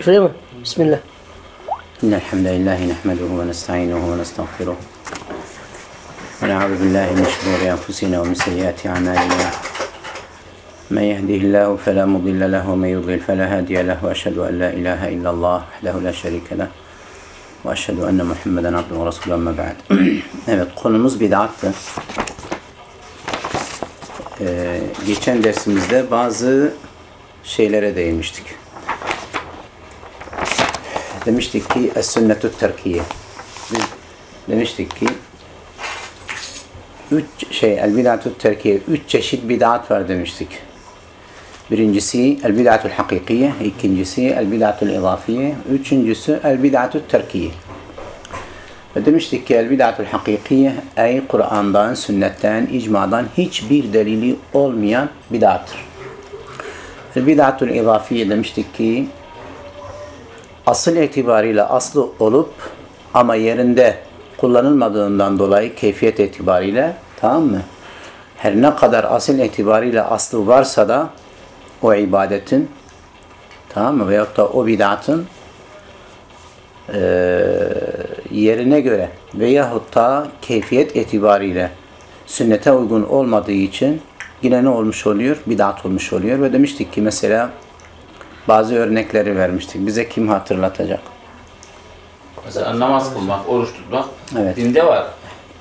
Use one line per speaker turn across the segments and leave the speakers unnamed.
Şuraya mı? Bismillah.
إن الحمد لله نحمده ونستعينه ونستغفره ونعوذ بالله من شرور أنفسنا ومن سيئات أعمالنا من يهده الله فلا مضل له ومن يضلل فلا هادي له وأشهد أن لا إله إلا الله وحده لا شريك له وأشهد أن محمدا عبده ورسوله أما بعد Evet konumuz bid'attı. Ee, geçen dersimizde bazı şeylere değinmiştik. Demiştik ki es-sünnetü terkiye. Biz demiştik ki üç şey el bid'atü terkiye üç çeşit bid'at var demiştik. Birincisi el bid'atül hakikiye, ikincisi el bid'atül izafiye, üçüncüsü el bid'atü terkiye. Ve demiştik ki el bid'atül hakikiye ey Kur'an'dan, sünnetten, icmadan hiçbir delili olmayan bid'attır. El bid'atül izafiye demiştik ki asıl itibariyle aslı olup ama yerinde kullanılmadığından dolayı keyfiyet itibariyle tamam mı? Her ne kadar asıl itibariyle aslı varsa da o ibadetin tamam mı? Veyahut da o bid'atın eee, yerine göre veyahut da keyfiyet itibariyle sünnete uygun olmadığı için yine ne olmuş oluyor? Bid'at olmuş oluyor ve demiştik ki mesela bazı örnekleri vermiştik. Bize kim hatırlatacak?
Mesela namaz kılmak, oruç tutmak
Evet.
dinde var.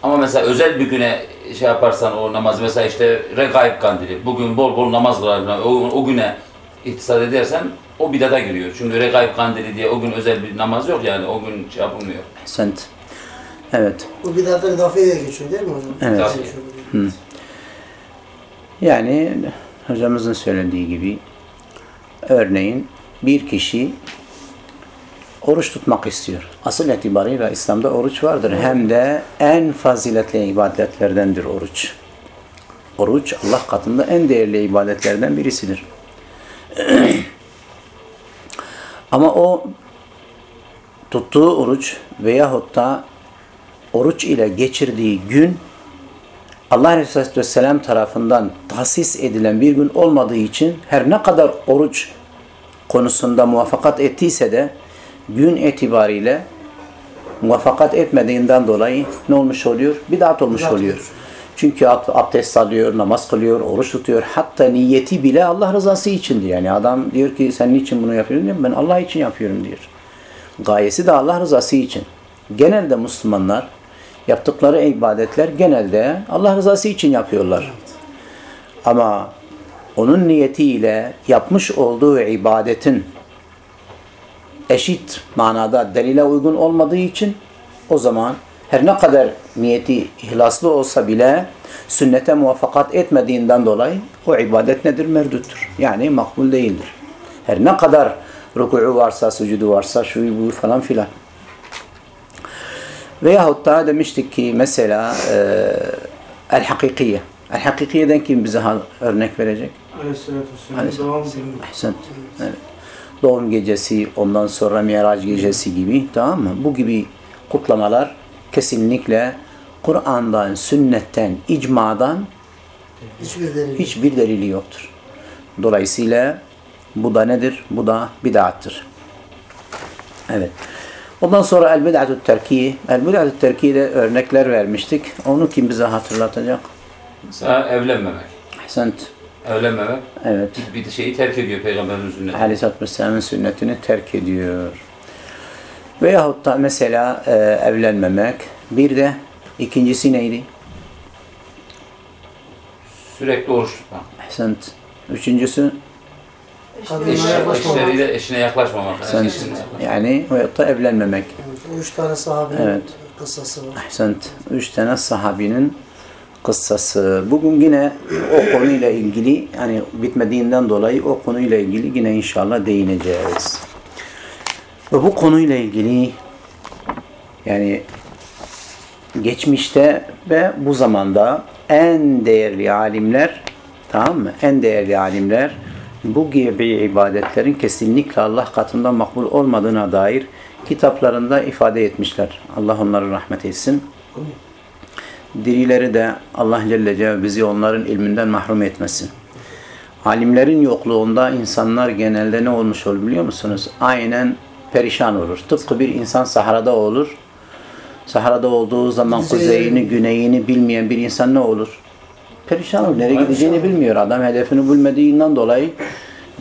Ama mesela özel bir güne şey yaparsan o namaz mesela işte regaib kandili. Bugün bol bol namaz kılar. O, o güne ihtisas edersen o bidata giriyor. Çünkü regaib kandili diye o gün özel bir namaz yok yani. O gün şey yapılmıyor.
Sent. Evet.
Bu bidatlar idafeye de geçiyor değil mi hocam?
Evet.
Tabii.
Yani hocamızın söylediği gibi örneğin bir kişi oruç tutmak istiyor. Asıl itibariyle İslam'da oruç vardır. Hem de en faziletli ibadetlerdendir oruç. Oruç Allah katında en değerli ibadetlerden birisidir. Ama o tuttuğu oruç veyahut da oruç ile geçirdiği gün Allah Resulü Vesselam tarafından tahsis edilen bir gün olmadığı için her ne kadar oruç konusunda muvaffakat ettiyse de gün itibariyle muvaffakat etmediğinden dolayı ne olmuş oluyor? Bidat olmuş
Bidat
oluyor.
olmuş.
Çünkü ab- abdest alıyor, namaz kılıyor, oruç tutuyor. Hatta niyeti bile Allah rızası içindi. Yani adam diyor ki sen niçin bunu yapıyorsun? Diyor, Ben Allah için yapıyorum diyor. Gayesi de Allah rızası için. Genelde Müslümanlar yaptıkları ibadetler genelde Allah rızası için yapıyorlar. Ama onun niyetiyle yapmış olduğu ibadetin eşit manada delile uygun olmadığı için o zaman her ne kadar niyeti ihlaslı olsa bile sünnete muvaffakat etmediğinden dolayı o ibadet nedir? Merduttur. Yani makbul değildir. Her ne kadar rükûu varsa, sucudu varsa, şu bu falan filan. Veyahut da demiştik ki mesela e, el-hakikiye. El-hakikiyeden kim bize örnek verecek?
Aleyhisselatü Vesselam.
Evet. Doğum gecesi, ondan sonra Miraç gecesi gibi tamam mı? Bu gibi kutlamalar kesinlikle Kur'an'dan, sünnetten, icmadan
Hiçbir delil.
hiçbir delili yoktur. Dolayısıyla bu da nedir? Bu da bid'attır. Evet. Ondan sonra el bid'atü terkiye. El bid'atü terkiye'de örnekler vermiştik. Onu kim bize hatırlatacak?
Mesela evlenmemek.
Ahsent.
Evlenmemek
Evet.
bir bir şeyi terk ediyor peygamberin sünneti.
Aleyhisselatü Vesselam'ın sünnetini terk ediyor. Veyahut da mesela e, evlenmemek. Bir de ikincisi neydi?
Sürekli oruç tutmak.
Ahsent. Üçüncüsü
Kadınlara
Eş,
yaklaşmamak.
eşleriyle eşine yaklaşmamak.
ahsent.
Eşine yaklaşmamak.
Yani veyahut da evlenmemek.
Evet, üç tane sahabenin
Evet.
kıssası var.
Ahsent. Üç tane sahabinin kıssası. Bugün yine o konuyla ilgili yani bitmediğinden dolayı o konuyla ilgili yine inşallah değineceğiz. Ve bu konuyla ilgili yani geçmişte ve bu zamanda en değerli alimler tamam mı? En değerli alimler bu gibi ibadetlerin kesinlikle Allah katında makbul olmadığına dair kitaplarında ifade etmişler. Allah onları rahmet etsin. Dirileri de Allah Celle Celaluhu bizi onların ilminden mahrum etmesin. alimlerin yokluğunda insanlar genelde ne olmuş olur biliyor musunuz? Aynen perişan olur. Tıpkı bir insan sahrada olur. Sahrada olduğu zaman kuzeyini, güneyini bilmeyen bir insan ne olur? Perişan olur. Nereye gideceğini bilmiyor. Adam hedefini bilmediğinden dolayı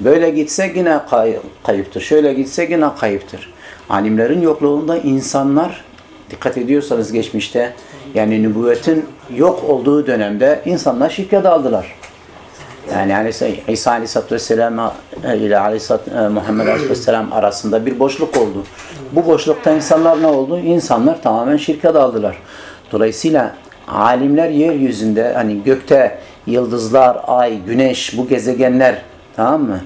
böyle gitse yine kay- kayıptır. Şöyle gitse yine kayıptır. Alimlerin yokluğunda insanlar dikkat ediyorsanız geçmişte yani nübüvvetin yok olduğu dönemde insanlar şirke daldılar. Yani İsa Aleyhisselatü Vesselam ile Aleyhisselatü, e, Muhammed Aleyhisselam arasında bir boşluk oldu. Bu boşlukta insanlar ne oldu? İnsanlar tamamen şirke daldılar. Dolayısıyla alimler yeryüzünde hani gökte yıldızlar, ay, güneş, bu gezegenler tamam mı?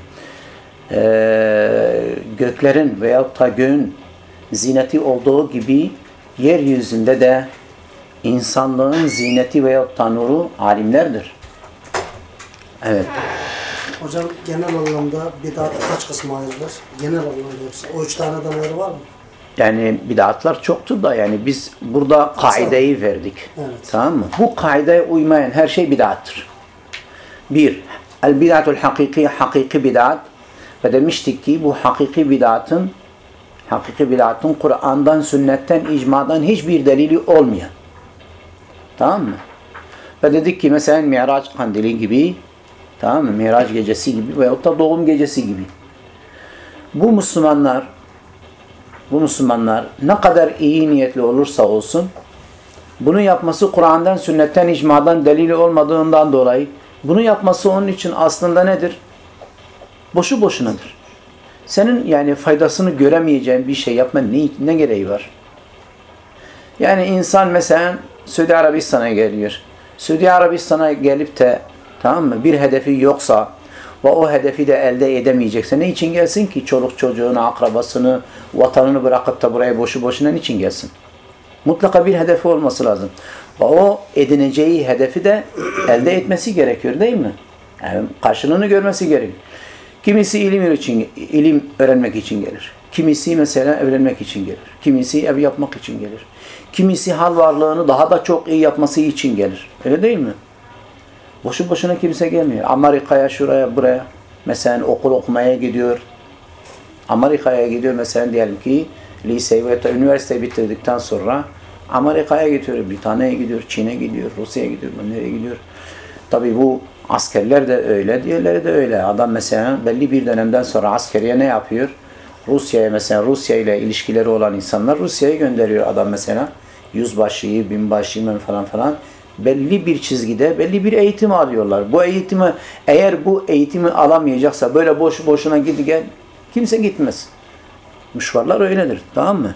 Ee, göklerin veyahut da göğün zineti olduğu gibi yeryüzünde de insanlığın zineti veyahut da nuru alimlerdir. Evet.
Hocam genel anlamda bidat kaç kısma ayrılır? Genel anlamda hepsi. O üç tane damarı var mı?
Yani bidatlar çoktur da yani biz burada kaideyi verdik.
Evet.
Tamam mı? Bu kaideye uymayan her şey bidattır. Bir, el bidatul hakiki, hakiki bidat. Ve demiştik ki bu hakiki bidatın hakiki bidatın Kur'an'dan, sünnetten, icmadan hiçbir delili olmayan. Tamam mı? Ve dedik ki mesela Miraç kandili gibi tamam mı? Miraç gecesi gibi veyahut da doğum gecesi gibi. Bu Müslümanlar bu Müslümanlar ne kadar iyi niyetli olursa olsun bunu yapması Kur'an'dan, sünnetten, icmadan delili olmadığından dolayı bunu yapması onun için aslında nedir? Boşu boşunadır. Senin yani faydasını göremeyeceğin bir şey yapma ne, ne gereği var? Yani insan mesela Suudi Arabistan'a geliyor. Suudi Arabistan'a gelip de tamam mı bir hedefi yoksa ve o hedefi de elde edemeyecekse ne için gelsin ki? Çoluk çocuğunu, akrabasını, vatanını bırakıp da buraya boşu boşuna niçin gelsin? Mutlaka bir hedefi olması lazım. Ve o edineceği hedefi de elde etmesi gerekiyor değil mi? Yani karşılığını görmesi gerekiyor. Kimisi ilim için, ilim öğrenmek için gelir. Kimisi mesela evlenmek için gelir. Kimisi ev yapmak için gelir. Kimisi hal varlığını daha da çok iyi yapması için gelir. Öyle değil mi? Boşu boşuna kimse gelmiyor. Amerika'ya, şuraya, buraya. Mesela okul okumaya gidiyor. Amerika'ya gidiyor mesela diyelim ki liseyi veya da üniversiteyi bitirdikten sonra Amerika'ya gidiyor, Britanya'ya gidiyor, Çin'e gidiyor, Rusya'ya gidiyor, nereye gidiyor. Tabii bu askerler de öyle, diğerleri de öyle. Adam mesela belli bir dönemden sonra askeriye ne yapıyor? Rusya'ya mesela Rusya ile ilişkileri olan insanlar Rusya'ya gönderiyor adam mesela. Yüzbaşıyı, binbaşıyı falan falan. Belli bir çizgide belli bir eğitim alıyorlar. Bu eğitimi eğer bu eğitimi alamayacaksa böyle boş boşuna gidi gel kimse gitmez. Müşvarlar öyledir. Tamam mı?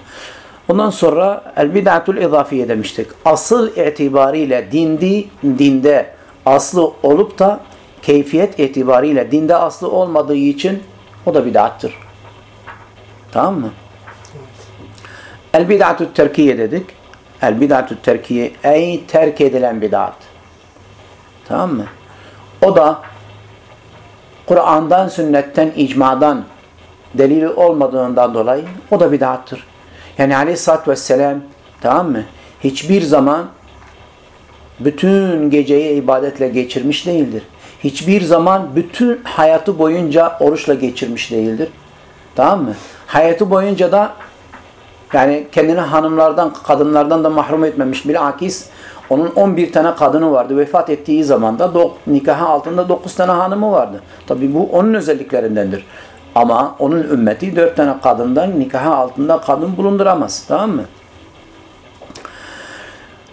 Ondan sonra el bid'atul izafiye demiştik. Asıl itibariyle dindi, dinde aslı olup da keyfiyet itibariyle dinde aslı olmadığı için o da bid'attır. Tamam mı? El bid'atü terkiye dedik. El bid'atü terkiye ey terk edilen bid'at. Tamam mı? O da Kur'an'dan, sünnetten, icmadan delili olmadığından dolayı o da bid'attır. Yani aleyhissalatü vesselam tamam mı? Hiçbir zaman bütün geceyi ibadetle geçirmiş değildir. Hiçbir zaman bütün hayatı boyunca oruçla geçirmiş değildir. Tamam mı? Hayatı boyunca da yani kendini hanımlardan, kadınlardan da mahrum etmemiş. Bilakis onun 11 tane kadını vardı. Vefat ettiği zaman da nikahı altında 9 tane hanımı vardı. Tabi bu onun özelliklerindendir. Ama onun ümmeti 4 tane kadından nikahı altında kadın bulunduramaz. Tamam mı?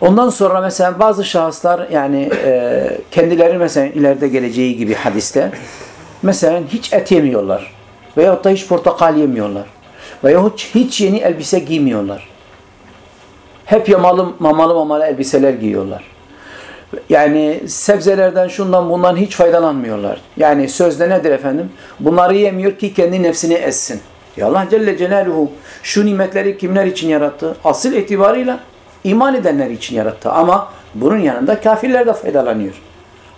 Ondan sonra mesela bazı şahıslar yani e, kendileri mesela ileride geleceği gibi hadiste mesela hiç et yemiyorlar. Veyahut da hiç portakal yemiyorlar. Veyahut hiç yeni elbise giymiyorlar. Hep yamalı, mamalı mamalı elbiseler giyiyorlar. Yani sebzelerden şundan bundan hiç faydalanmıyorlar. Yani sözde nedir efendim? Bunları yemiyor ki kendi nefsini essin. Ya Allah Celle Celaluhu şu nimetleri kimler için yarattı? Asıl itibarıyla iman edenler için yarattı. Ama bunun yanında kafirler de faydalanıyor.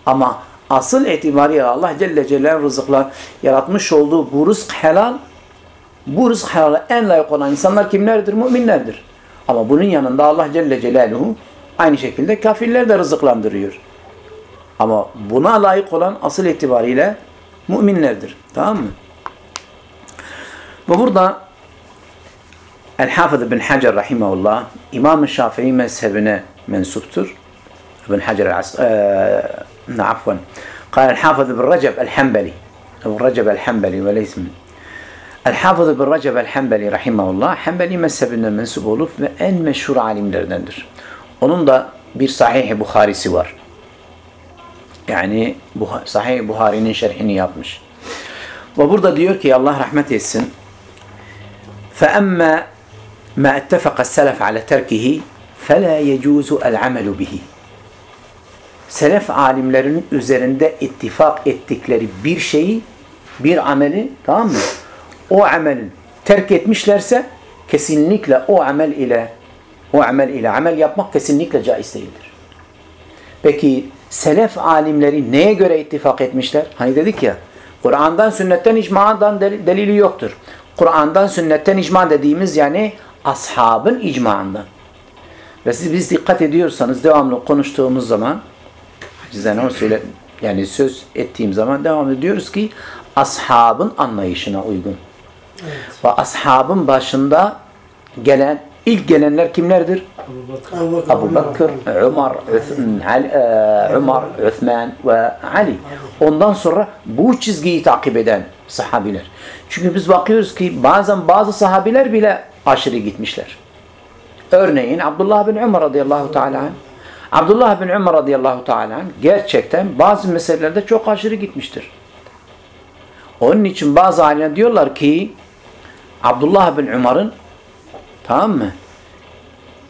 Ama asıl itibariyle Allah Celle Celaluhu rızıklar yaratmış olduğu bu rızk helal Bu rızk helala en layık olan insanlar kimlerdir? Müminlerdir. Ama bunun yanında Allah Celle Celaluhu aynı şekilde kafirler de rızıklandırıyor. Ama buna layık olan asıl itibariyle müminlerdir. Tamam mı? Ve burada El-Hafız bin Hacer rahimahullah İmam-ı Şafii mezhebine mensuptur. ابن حجر العس... آه... عفوا قال الحافظ بن رجب الحنبلي ابن رجب الحنبلي وليس من الحافظ بن رجب الحنبلي rahimahullah Hanbeli mezhebine mensup olup ve en meşhur alimlerdendir. Onun da bir Sahih-i Buharisi var. Yani Buha- Sahih Buhari'nin şerhini yapmış. Ve burada diyor ki Allah rahmet etsin. فَأَمَّا مَا اتَّفَقَ السَّلَفْ عَلَى تَرْكِهِ فَلَا يَجُوزُ الْعَمَلُ بِهِ Selef alimlerin üzerinde ittifak ettikleri bir şeyi, bir ameli, tamam mı? O amelin terk etmişlerse kesinlikle o amel ile o amel ile amel yapmak kesinlikle caiz değildir. Peki selef alimleri neye göre ittifak etmişler? Hani dedik ya Kur'an'dan sünnetten icmadan del- delili yoktur. Kur'an'dan sünnetten icma dediğimiz yani ashabın icmaından. Ve siz biz dikkat ediyorsanız devamlı konuştuğumuz zaman acizane o söyle yani söz ettiğim zaman devam ediyoruz ki ashabın anlayışına uygun. Ve ashabın başında gelen ilk gelenler kimlerdir? Abu Bakır, Ömer, Ömer, Üthman ve Ali. Ondan sonra bu çizgiyi takip eden sahabiler. Çünkü biz bakıyoruz ki bazen bazı sahabiler bile aşırı gitmişler. Örneğin Abdullah bin Ömer radıyallahu teala. Abdullah bin Ömer radıyallahu teala gerçekten bazı meselelerde çok aşırı gitmiştir. Onun için bazı alimler diyorlar ki Abdullah bin Ömer'in tamam mı?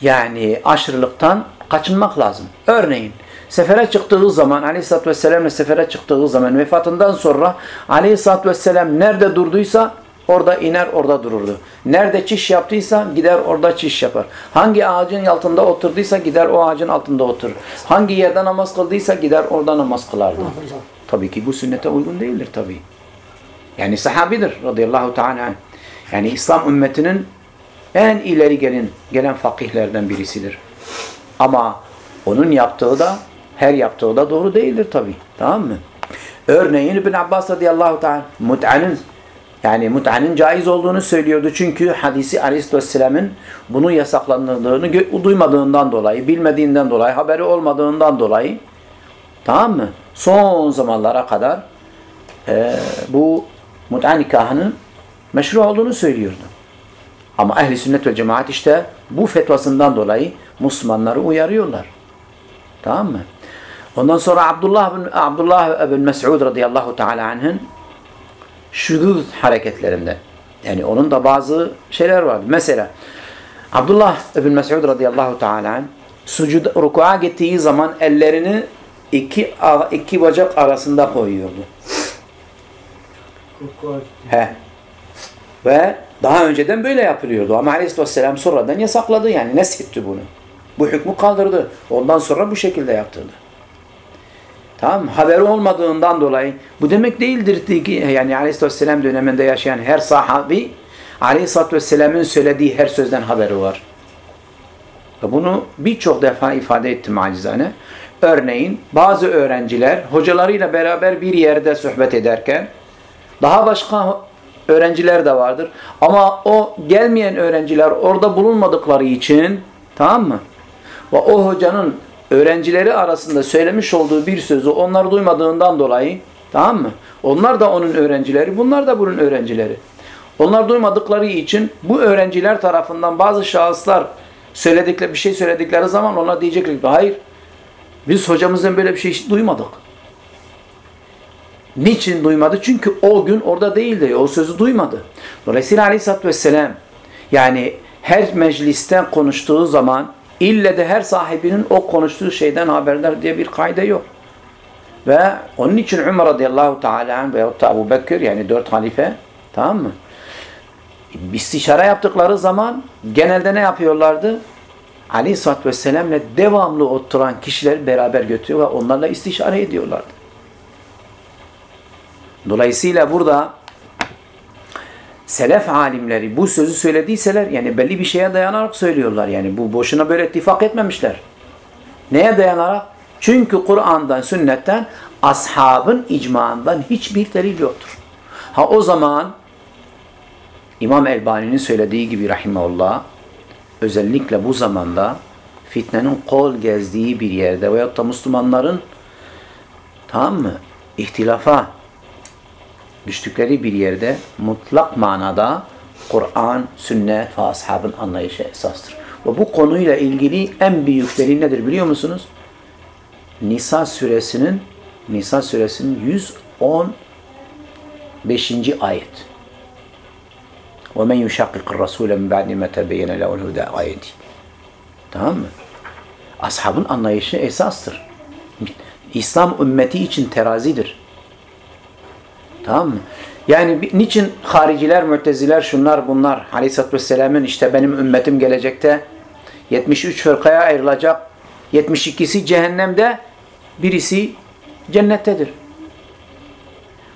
Yani aşırılıktan kaçınmak lazım. Örneğin sefere çıktığı zaman Aleyhisselatü Vesselam'la sefere çıktığı zaman vefatından sonra Aleyhisselatü Vesselam nerede durduysa orada iner orada dururdu. Nerede çiş yaptıysa gider orada çiş yapar. Hangi ağacın altında oturduysa gider o ağacın altında oturur. Hangi yerde namaz kıldıysa gider orada namaz kılardı. Tabii ki bu sünnete uygun değildir tabii. Yani sahabidir radıyallahu teala anh. Yani İslam ümmetinin en ileri gelin gelen fakihlerden birisidir. Ama onun yaptığı da her yaptığı da doğru değildir tabi. Tamam mı? Örneğin İbn Abbas radıyallahu ta'ala mut'anın yani mut'anın caiz olduğunu söylüyordu. Çünkü hadisi Aleyhisselam'ın bunu yasaklandığını duymadığından dolayı, bilmediğinden dolayı, haberi olmadığından dolayı tamam mı? Son zamanlara kadar e, bu mut'a nikahının meşru olduğunu söylüyordu. Ama ehli sünnet ve cemaat işte bu fetvasından dolayı Müslümanları uyarıyorlar. Tamam mı? Ondan sonra Abdullah bin Abdullah bin Mes'ud radıyallahu teala anh'ın şudud hareketlerinde. Yani onun da bazı şeyler vardı. Mesela Abdullah bin Mes'ud radıyallahu teala anh sucud ruku'a gittiği zaman ellerini iki iki bacak arasında koyuyordu. He. Ve daha önceden böyle yapılıyordu. Ama Aleyhisselam sonradan yasakladı yani. Neshetti bunu. Bu hükmü kaldırdı. Ondan sonra bu şekilde yaptırdı. Tamam? Haberi olmadığından dolayı bu demek değildir ki yani Aleyhisselam döneminde yaşayan her sahabi Aleyhisselatü Vesselam'ın söylediği her sözden haberi var. Bunu birçok defa ifade ettim acizane. Örneğin bazı öğrenciler hocalarıyla beraber bir yerde sohbet ederken daha başka öğrenciler de vardır. Ama o gelmeyen öğrenciler orada bulunmadıkları için tamam mı? Ve o hocanın öğrencileri arasında söylemiş olduğu bir sözü onlar duymadığından dolayı tamam mı? Onlar da onun öğrencileri, bunlar da bunun öğrencileri. Onlar duymadıkları için bu öğrenciler tarafından bazı şahıslar söyledikleri bir şey söyledikleri zaman ona diyecekler ki hayır biz hocamızdan böyle bir şey duymadık. Niçin duymadı? Çünkü o gün orada değildi. O sözü duymadı. Dolayısıyla Aleyhisselatü Vesselam yani her meclisten konuştuğu zaman ille de her sahibinin o konuştuğu şeyden haberdar diye bir kaide yok. Ve onun için Ömer radıyallahu teala veyahut da Ebu Bekir yani dört halife tamam mı? İstişare yaptıkları zaman genelde ne yapıyorlardı? Aleyhisselatü Vesselam'la devamlı oturan kişileri beraber götürüyor ve onlarla istişare ediyorlardı. Dolayısıyla burada selef alimleri bu sözü söylediyseler yani belli bir şeye dayanarak söylüyorlar. Yani bu boşuna böyle ittifak etmemişler. Neye dayanarak? Çünkü Kur'an'dan, sünnetten ashabın icmaından hiçbir delil yoktur. Ha o zaman İmam Elbani'nin söylediği gibi rahimahullah özellikle bu zamanda fitnenin kol gezdiği bir yerde veyahut da Müslümanların tamam mı ihtilafa düştükleri bir yerde mutlak manada Kur'an, sünnet ve ashabın anlayışı esastır. Ve bu konuyla ilgili en büyük delil nedir biliyor musunuz? Nisa suresinin Nisa suresinin 115. ayet. وَمَنْ يُشَقِّقِ الرَّسُولَ مِنْ بَعْدِ مَا تَبَيَّنَ لَهُ الْهُدَى ayeti. Tamam mı? Ashabın anlayışı esastır. İslam ümmeti için terazidir. Tamam mı? Yani niçin hariciler, müteziler, şunlar bunlar Aleyhisselatü Vesselam'ın işte benim ümmetim gelecekte 73 fırkaya ayrılacak. 72'si cehennemde, birisi cennettedir.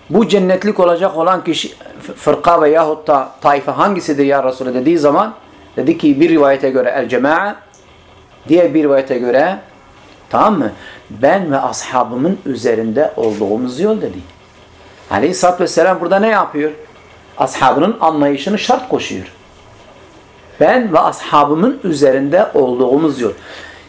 Bu cennetlik olacak olan kişi fırka veyahut da taife hangisidir ya Resulü dediği zaman dedi ki bir rivayete göre el cema'a diğer bir rivayete göre tamam mı? Ben ve ashabımın üzerinde olduğumuz yol dedi. Aleyhisselatü Vesselam burada ne yapıyor? Ashabının anlayışını şart koşuyor. Ben ve ashabımın üzerinde olduğumuz yol.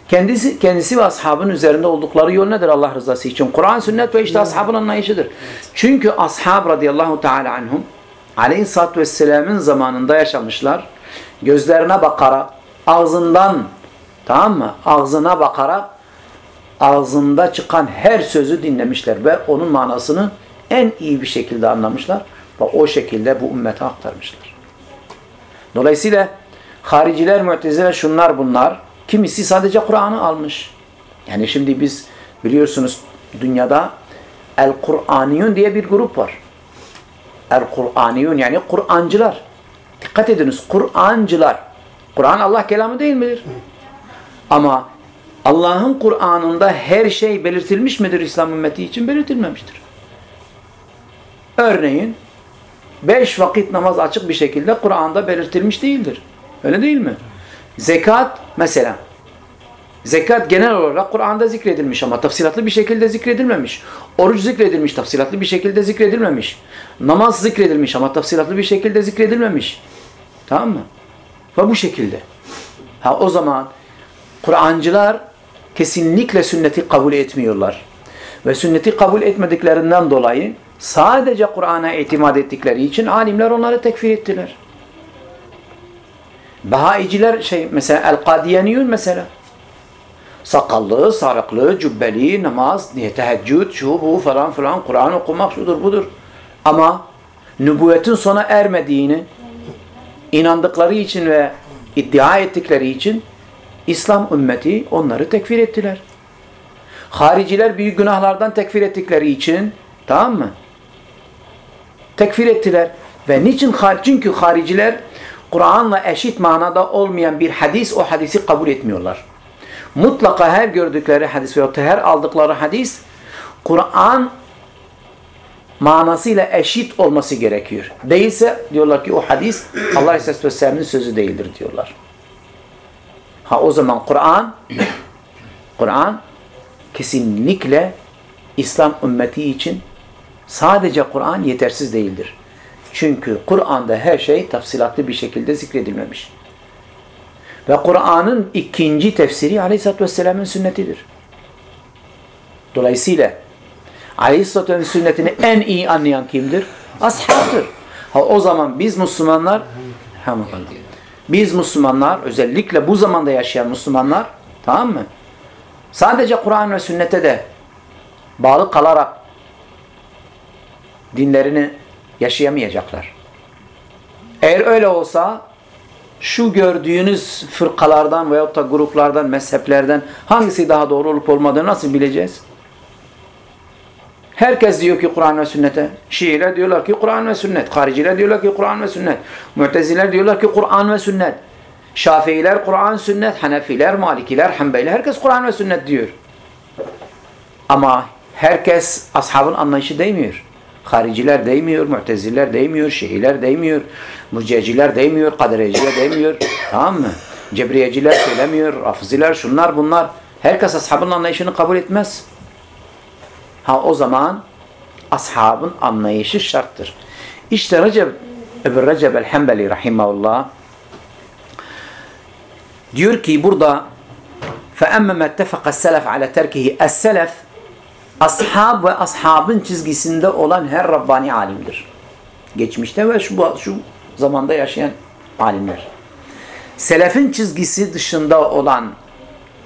Kendisi kendisi ve ashabın üzerinde oldukları yol nedir Allah rızası için? Kur'an, sünnet ve işte ashabın anlayışıdır. Çünkü ashab radıyallahu teala anhum Aleyhisselatü Vesselam'ın zamanında yaşamışlar. Gözlerine bakarak, ağzından tamam mı? Ağzına bakarak ağzında çıkan her sözü dinlemişler ve onun manasını en iyi bir şekilde anlamışlar ve o şekilde bu ümmete aktarmışlar. Dolayısıyla hariciler, müteziler şunlar bunlar. Kimisi sadece Kur'an'ı almış. Yani şimdi biz biliyorsunuz dünyada El-Kur'aniyun diye bir grup var. El-Kur'aniyun yani Kur'ancılar. Dikkat ediniz Kur'ancılar. Kur'an Allah kelamı değil midir? Ama Allah'ın Kur'an'ında her şey belirtilmiş midir İslam ümmeti için? Belirtilmemiştir. Örneğin beş vakit namaz açık bir şekilde Kur'an'da belirtilmiş değildir. Öyle değil mi? Zekat mesela. Zekat genel olarak Kur'an'da zikredilmiş ama tafsilatlı bir şekilde zikredilmemiş. Oruç zikredilmiş, tafsilatlı bir şekilde zikredilmemiş. Namaz zikredilmiş ama tafsilatlı bir şekilde zikredilmemiş. Tamam mı? Ve bu şekilde. Ha o zaman Kur'ancılar kesinlikle sünneti kabul etmiyorlar. Ve sünneti kabul etmediklerinden dolayı sadece Kur'an'a itimat ettikleri için alimler onları tekfir ettiler. Bahaiciler şey mesela El-Kadiyaniyun mesela sakallı, sarıklı, cübbeli, namaz, teheccüd, şu bu falan filan, Kur'an okumak şudur budur. Ama nübüvvetin sona ermediğini inandıkları için ve iddia ettikleri için İslam ümmeti onları tekfir ettiler. Hariciler büyük günahlardan tekfir ettikleri için tamam mı? Tekfir ettiler. Ve niçin? Çünkü hariciler Kur'an'la eşit manada olmayan bir hadis o hadisi kabul etmiyorlar. Mutlaka her gördükleri hadis veyahut her aldıkları hadis Kur'an manasıyla eşit olması gerekiyor. Değilse diyorlar ki o hadis Allah Aleyhisselatü Vesselam'ın sözü değildir diyorlar. Ha o zaman Kur'an Kur'an kesinlikle İslam ümmeti için sadece Kur'an yetersiz değildir. Çünkü Kur'an'da her şey tafsilatlı bir şekilde zikredilmemiş. Ve Kur'an'ın ikinci tefsiri Aleyhisselatü Vesselam'ın sünnetidir. Dolayısıyla Aleyhisselatü Vesselam'ın sünnetini en iyi anlayan kimdir? Ashabdır. Ha, o zaman biz Müslümanlar biz Müslümanlar özellikle bu zamanda yaşayan Müslümanlar tamam mı? Sadece Kur'an ve sünnete de bağlı kalarak dinlerini yaşayamayacaklar. Eğer öyle olsa şu gördüğünüz fırkalardan veyahut da gruplardan, mezheplerden hangisi daha doğru olup olmadığını nasıl bileceğiz? Herkes diyor ki Kur'an ve sünnete. Şiiler diyorlar ki Kur'an ve sünnet. Hariciler diyorlar ki Kur'an ve sünnet. Mu'teziler diyorlar ki Kur'an ve sünnet. Şafiiler Kur'an, sünnet. Hanefiler, Malikiler, Hanbeliler. Herkes Kur'an ve sünnet diyor. Ama herkes ashabın anlayışı değmiyor. Hariciler değmiyor, Mu'teziler değmiyor, Şiiler değmiyor, Murciyeciler değmiyor, Kadereciler değmiyor. Tamam mı? Cebriyeciler söylemiyor, Rafiziler, şunlar bunlar. Herkes ashabın anlayışını kabul etmez. Ha o zaman ashabın anlayışı şarttır. İşte Recep Ebu Recep el-Hembeli rahimahullah diyor ki burada فَأَمَّا مَا اتَّفَقَ السَّلَفْ عَلَى تَرْكِهِ السَّلَفْ Ashab ve ashabın çizgisinde olan her Rabbani alimdir. Geçmişte ve şu, şu zamanda yaşayan alimler. Selefin çizgisi dışında olan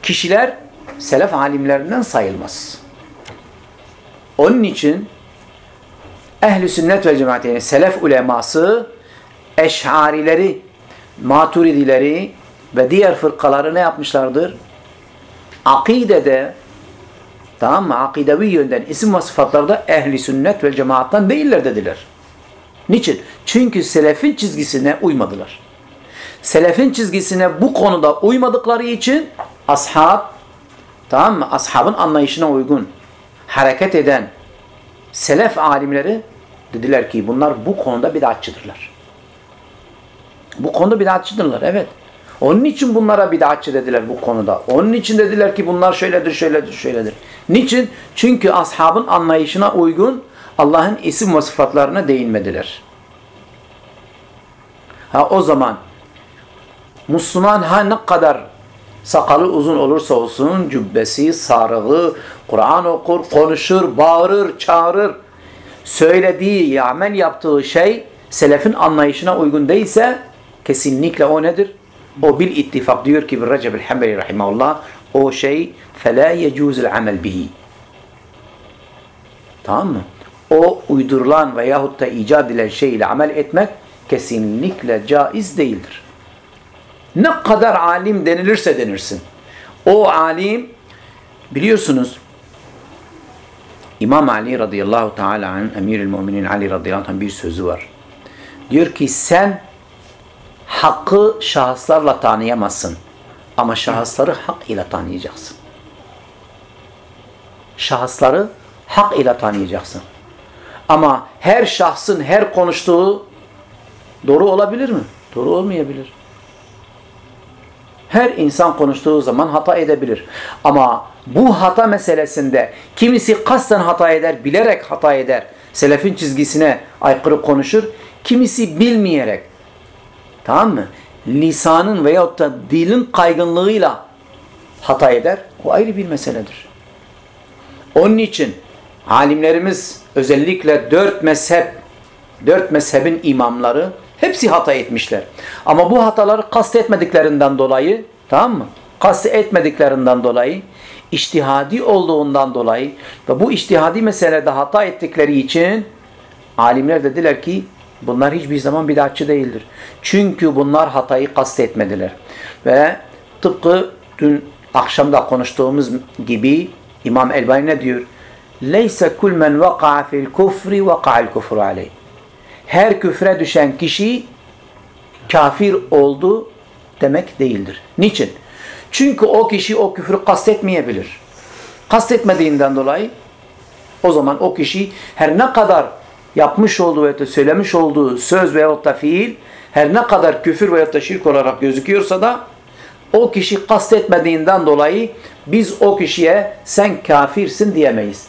kişiler selef alimlerinden sayılmaz. Onun için ehl-i sünnet ve cemaat yani selef uleması eşarileri, maturidileri ve diğer fırkaları ne yapmışlardır? Akidede tamam mı? Akidevi yönden isim ve sıfatlarda ehli sünnet ve cemaattan değiller dediler. Niçin? Çünkü selefin çizgisine uymadılar. Selefin çizgisine bu konuda uymadıkları için ashab tamam mı? Ashabın anlayışına uygun hareket eden selef alimleri dediler ki bunlar bu konuda bid'atçıdırlar. Bu konuda bid'atçıdırlar evet. Onun için bunlara bid'atçı dediler bu konuda. Onun için dediler ki bunlar şöyledir, şöyledir, şöyledir. Niçin? Çünkü ashabın anlayışına uygun Allah'ın isim ve sıfatlarına değinmediler. Ha o zaman Müslüman ha ne kadar sakalı uzun olursa olsun cübbesi, sarığı, Kur'an okur, konuşur, bağırır, çağırır. Söylediği, amel yaptığı şey selefin anlayışına uygun değilse kesinlikle o nedir? O bil ittifak diyor ki bir Recep el-Hembeli rahimahullah o şey فَلَا يَجُوزُ الْعَمَلْ bihi. Tamam mı? O uydurulan veyahut da icat edilen şeyle amel etmek kesinlikle caiz değildir. Ne kadar alim denilirse denirsin. O alim biliyorsunuz İmam Ali radıyallahu teala an emiril müminin Ali radıyallahu anh bir sözü var. Diyor ki sen hakkı şahıslarla tanıyamazsın. Ama şahısları hak ile tanıyacaksın. Şahısları hak ile tanıyacaksın. Ama her şahsın her konuştuğu doğru olabilir mi? Doğru olmayabilir. Her insan konuştuğu zaman hata edebilir. Ama bu hata meselesinde kimisi kasten hata eder, bilerek hata eder. Selefin çizgisine aykırı konuşur. Kimisi bilmeyerek. Tamam mı? Lisanın veyahut da dilin kaygınlığıyla hata eder. O ayrı bir meseledir. Onun için alimlerimiz özellikle dört mezhep, dört mezhebin imamları hepsi hata etmişler. Ama bu hataları kastetmediklerinden dolayı, tamam mı? Kastetmediklerinden dolayı, iştihadi olduğundan dolayı ve bu iştihadi meselede hata ettikleri için alimler dediler ki bunlar hiçbir zaman bidatçı değildir. Çünkü bunlar hatayı kastetmediler. Ve tıpkı dün akşamda konuştuğumuz gibi İmam Elbani ne diyor? Leyse kul men vaka'a fil kufri vaka'al kufru aleyh. Her küfre düşen kişi kafir oldu demek değildir. Niçin? Çünkü o kişi o küfrü kastetmeyebilir. Kastetmediğinden dolayı o zaman o kişi her ne kadar yapmış olduğu veya söylemiş olduğu söz veyahut da fiil her ne kadar küfür veyahut da şirk olarak gözüküyorsa da o kişi kastetmediğinden dolayı biz o kişiye sen kafirsin diyemeyiz.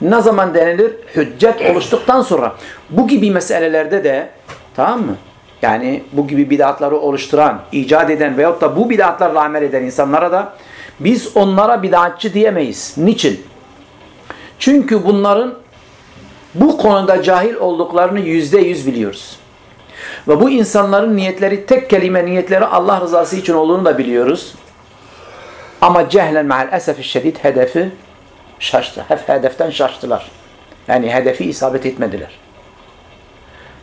Ne zaman denilir? Hüccet oluştuktan sonra. Bu gibi meselelerde de tamam mı? Yani bu gibi bidatları oluşturan, icat eden veyahut da bu bidatlarla amel eden insanlara da biz onlara bidatçı diyemeyiz. Niçin? Çünkü bunların bu konuda cahil olduklarını yüzde yüz biliyoruz. Ve bu insanların niyetleri tek kelime niyetleri Allah rızası için olduğunu da biliyoruz. Ama cehlen ma'al esefi şiddet hedefi şaştı. Hep hedeften şaştılar. Yani hedefi isabet etmediler.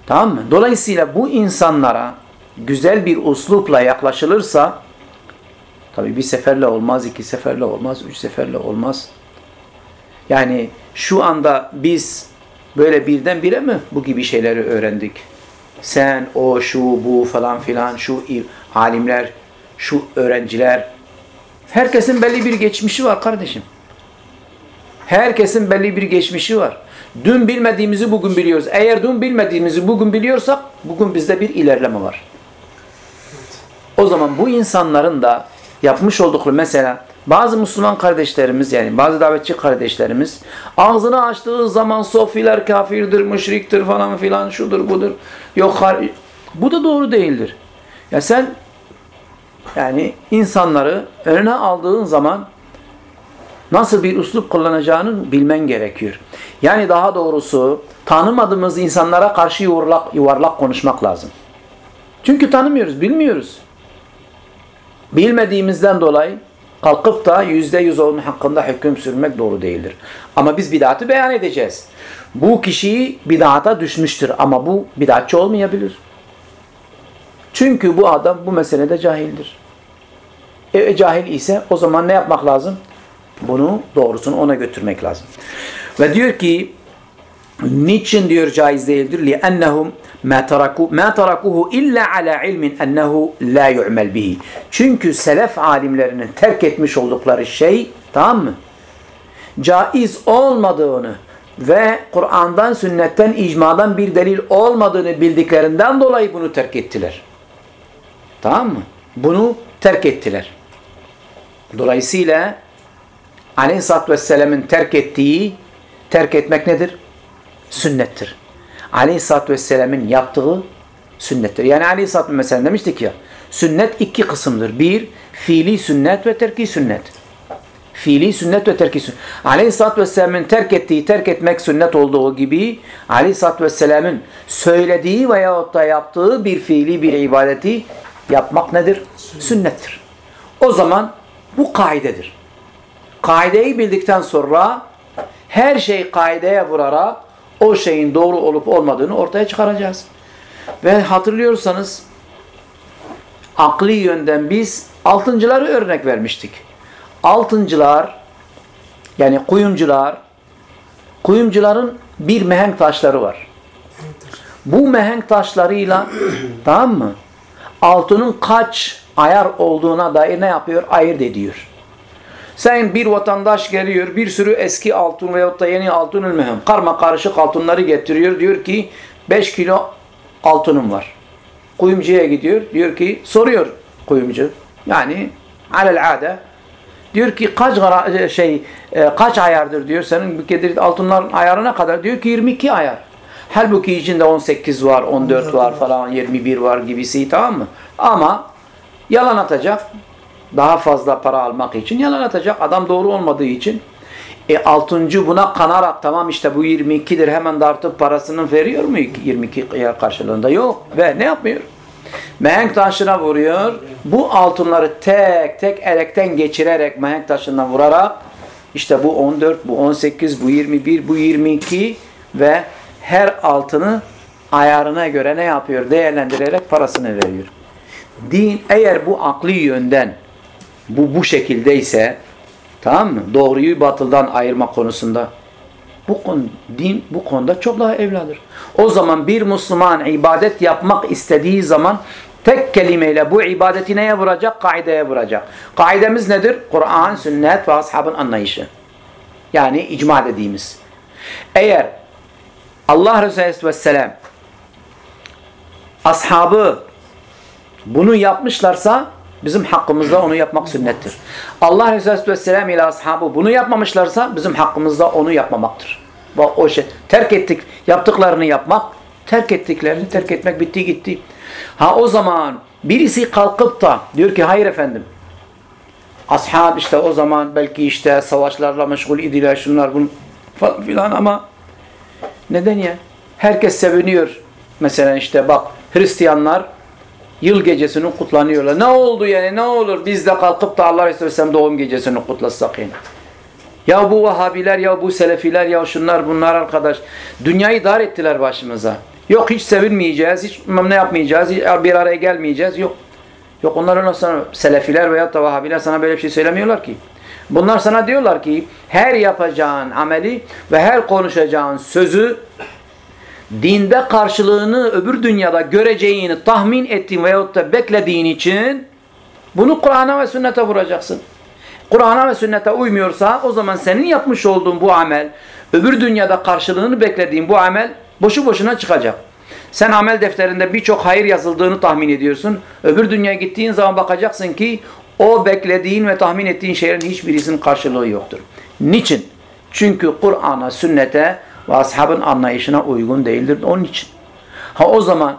Tamam mı? Dolayısıyla bu insanlara güzel bir uslupla yaklaşılırsa tabi bir seferle olmaz, iki seferle olmaz, üç seferle olmaz. Yani şu anda biz böyle birden bire mi bu gibi şeyleri öğrendik? Sen, o, şu, bu falan filan, şu alimler, şu öğrenciler. Herkesin belli bir geçmişi var kardeşim. Herkesin belli bir geçmişi var. Dün bilmediğimizi bugün biliyoruz. Eğer dün bilmediğimizi bugün biliyorsak bugün bizde bir ilerleme var. O zaman bu insanların da yapmış oldukları mesela bazı Müslüman kardeşlerimiz yani bazı davetçi kardeşlerimiz ağzını açtığı zaman sofiler kafirdir, müşriktir falan filan şudur budur. Yok bu da doğru değildir. Ya sen yani insanları önüne aldığın zaman nasıl bir üslup kullanacağını bilmen gerekiyor. Yani daha doğrusu tanımadığımız insanlara karşı yuvarlak, yuvarlak konuşmak lazım. Çünkü tanımıyoruz, bilmiyoruz. Bilmediğimizden dolayı kalkıp da yüzde yüz onun hakkında hüküm sürmek doğru değildir. Ama biz bid'atı beyan edeceğiz. Bu kişi bid'ata düşmüştür ama bu bid'atçı olmayabilir. Çünkü bu adam bu meselede cahildir. E, cahil ise o zaman ne yapmak lazım? Bunu doğrusunu ona götürmek lazım. Ve diyor ki niçin diyor caiz değildir? لِأَنَّهُمْ مَا تَرَكُوا مَا تَرَكُوهُ إِلَّا عَلَى عِلْمٍ أَنَّهُ لَا يُعْمَلْ بِهِ Çünkü selef alimlerinin terk etmiş oldukları şey tamam mı? Caiz olmadığını ve Kur'an'dan, sünnetten, icmadan bir delil olmadığını bildiklerinden dolayı bunu terk ettiler. Tamam mı? Bunu terk ettiler. Dolayısıyla Aleyhisselatü Vesselam'ın terk ettiği, terk etmek nedir? Sünnettir. Aleyhisselatü Vesselam'ın yaptığı sünnettir. Yani Aleyhisselatü Vesselam demiştik ya, sünnet iki kısımdır. Bir, fiili sünnet ve terki sünnet. Fiili sünnet ve terki sünnet. Aleyhisselatü Vesselam'ın terk ettiği, terk etmek sünnet olduğu gibi Aleyhisselatü Vesselam'ın söylediği veyahut da yaptığı bir fiili bir ibadeti yapmak nedir? Sünnettir. O zaman bu kaidedir. Kaideyi bildikten sonra her şey kaideye vurarak o şeyin doğru olup olmadığını ortaya çıkaracağız. Ve hatırlıyorsanız akli yönden biz altıncıları örnek vermiştik. Altıncılar yani kuyumcular kuyumcuların bir mehenk taşları var. Bu mehenk taşlarıyla tamam mı? Altının kaç ayar olduğuna dair ne yapıyor? Ayırt ediyor. Sen bir vatandaş geliyor, bir sürü eski altın veyahut da yeni altın mühim, karma karışık altınları getiriyor. Diyor ki 5 kilo altınım var. Kuyumcuya gidiyor. Diyor ki soruyor kuyumcu. Yani alel ade. Diyor ki kaç gara- şey e, kaç ayardır diyor. Senin bu getir altınların ayarı ne kadar? Diyor ki 22 ayar. Halbuki içinde 18 var, 14 var falan, 21 var gibisi tamam mı? Ama yalan atacak. Daha fazla para almak için yalan atacak. Adam doğru olmadığı için. E altıncı buna kanarak tamam işte bu 22'dir hemen dartıp parasını veriyor mu 22 karşılığında? Yok. Ve ne yapmıyor? Mehenk taşına vuruyor. Bu altınları tek tek elekten geçirerek mehenk taşından vurarak işte bu 14, bu 18, bu 21, bu 22 ve her altını ayarına göre ne yapıyor? Değerlendirerek parasını veriyor. Din eğer bu akli yönden bu bu şekildeyse tamam mı? Doğruyu batıldan ayırma konusunda bu konu, din bu konuda çok daha evladır. O zaman bir Müslüman ibadet yapmak istediği zaman tek kelimeyle bu ibadeti neye vuracak? Kaideye vuracak. Kaidemiz nedir? Kur'an, sünnet ve ashabın anlayışı. Yani icma dediğimiz. Eğer Allah Resulü Aleyhisselam ashabı bunu yapmışlarsa bizim hakkımızda onu yapmak sünnettir. Allah Resulü Aleyhisselam ile ashabı bunu yapmamışlarsa bizim hakkımızda onu yapmamaktır. Bak o şey terk ettik yaptıklarını yapmak, terk ettiklerini terk etmek bitti gitti. Ha o zaman birisi kalkıp da diyor ki hayır efendim. Ashab işte o zaman belki işte savaşlarla meşgul idiler şunlar bunu filan ama neden ya? Herkes seviniyor. Mesela işte bak Hristiyanlar yıl gecesini kutlanıyorlar. Ne oldu yani ne olur biz de kalkıp da Allah Aleyhisselam doğum gecesini kutlasak yani. Ya bu Vahabiler ya bu Selefiler ya şunlar bunlar arkadaş. Dünyayı dar ettiler başımıza. Yok hiç sevinmeyeceğiz, hiç ne yapmayacağız, hiç bir araya gelmeyeceğiz. Yok. Yok onlar ona sana Selefiler veya da Vahabiler sana böyle bir şey söylemiyorlar ki. Bunlar sana diyorlar ki her yapacağın ameli ve her konuşacağın sözü dinde karşılığını öbür dünyada göreceğini tahmin ettiğin veyahut da beklediğin için bunu Kur'an'a ve sünnete vuracaksın. Kur'an'a ve sünnete uymuyorsa o zaman senin yapmış olduğun bu amel öbür dünyada karşılığını beklediğin bu amel boşu boşuna çıkacak. Sen amel defterinde birçok hayır yazıldığını tahmin ediyorsun. Öbür dünyaya gittiğin zaman bakacaksın ki o beklediğin ve tahmin ettiğin şeylerin hiçbirisinin karşılığı yoktur. Niçin? Çünkü Kur'an'a, sünnete ve ashabın anlayışına uygun değildir. Onun için. Ha o zaman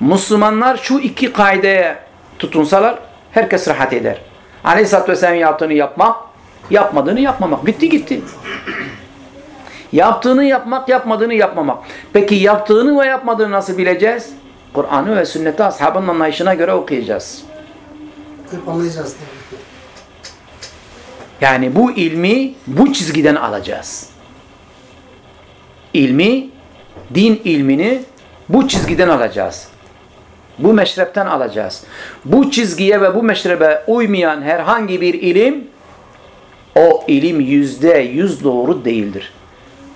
Müslümanlar şu iki kaideye tutunsalar herkes rahat eder. Aleyhisselatü Vesselam yaptığını yapmak, yapmadığını yapmamak. Bitti gitti. Yaptığını yapmak, yapmadığını yapmamak. Peki yaptığını ve yapmadığını nasıl bileceğiz? Kur'an'ı ve sünneti ashabın anlayışına göre okuyacağız.
Anlayacağız.
Yani bu ilmi bu çizgiden alacağız. İlmi, din ilmini bu çizgiden alacağız. Bu meşrepten alacağız. Bu çizgiye ve bu meşrebe uymayan herhangi bir ilim, o ilim yüzde yüz doğru değildir.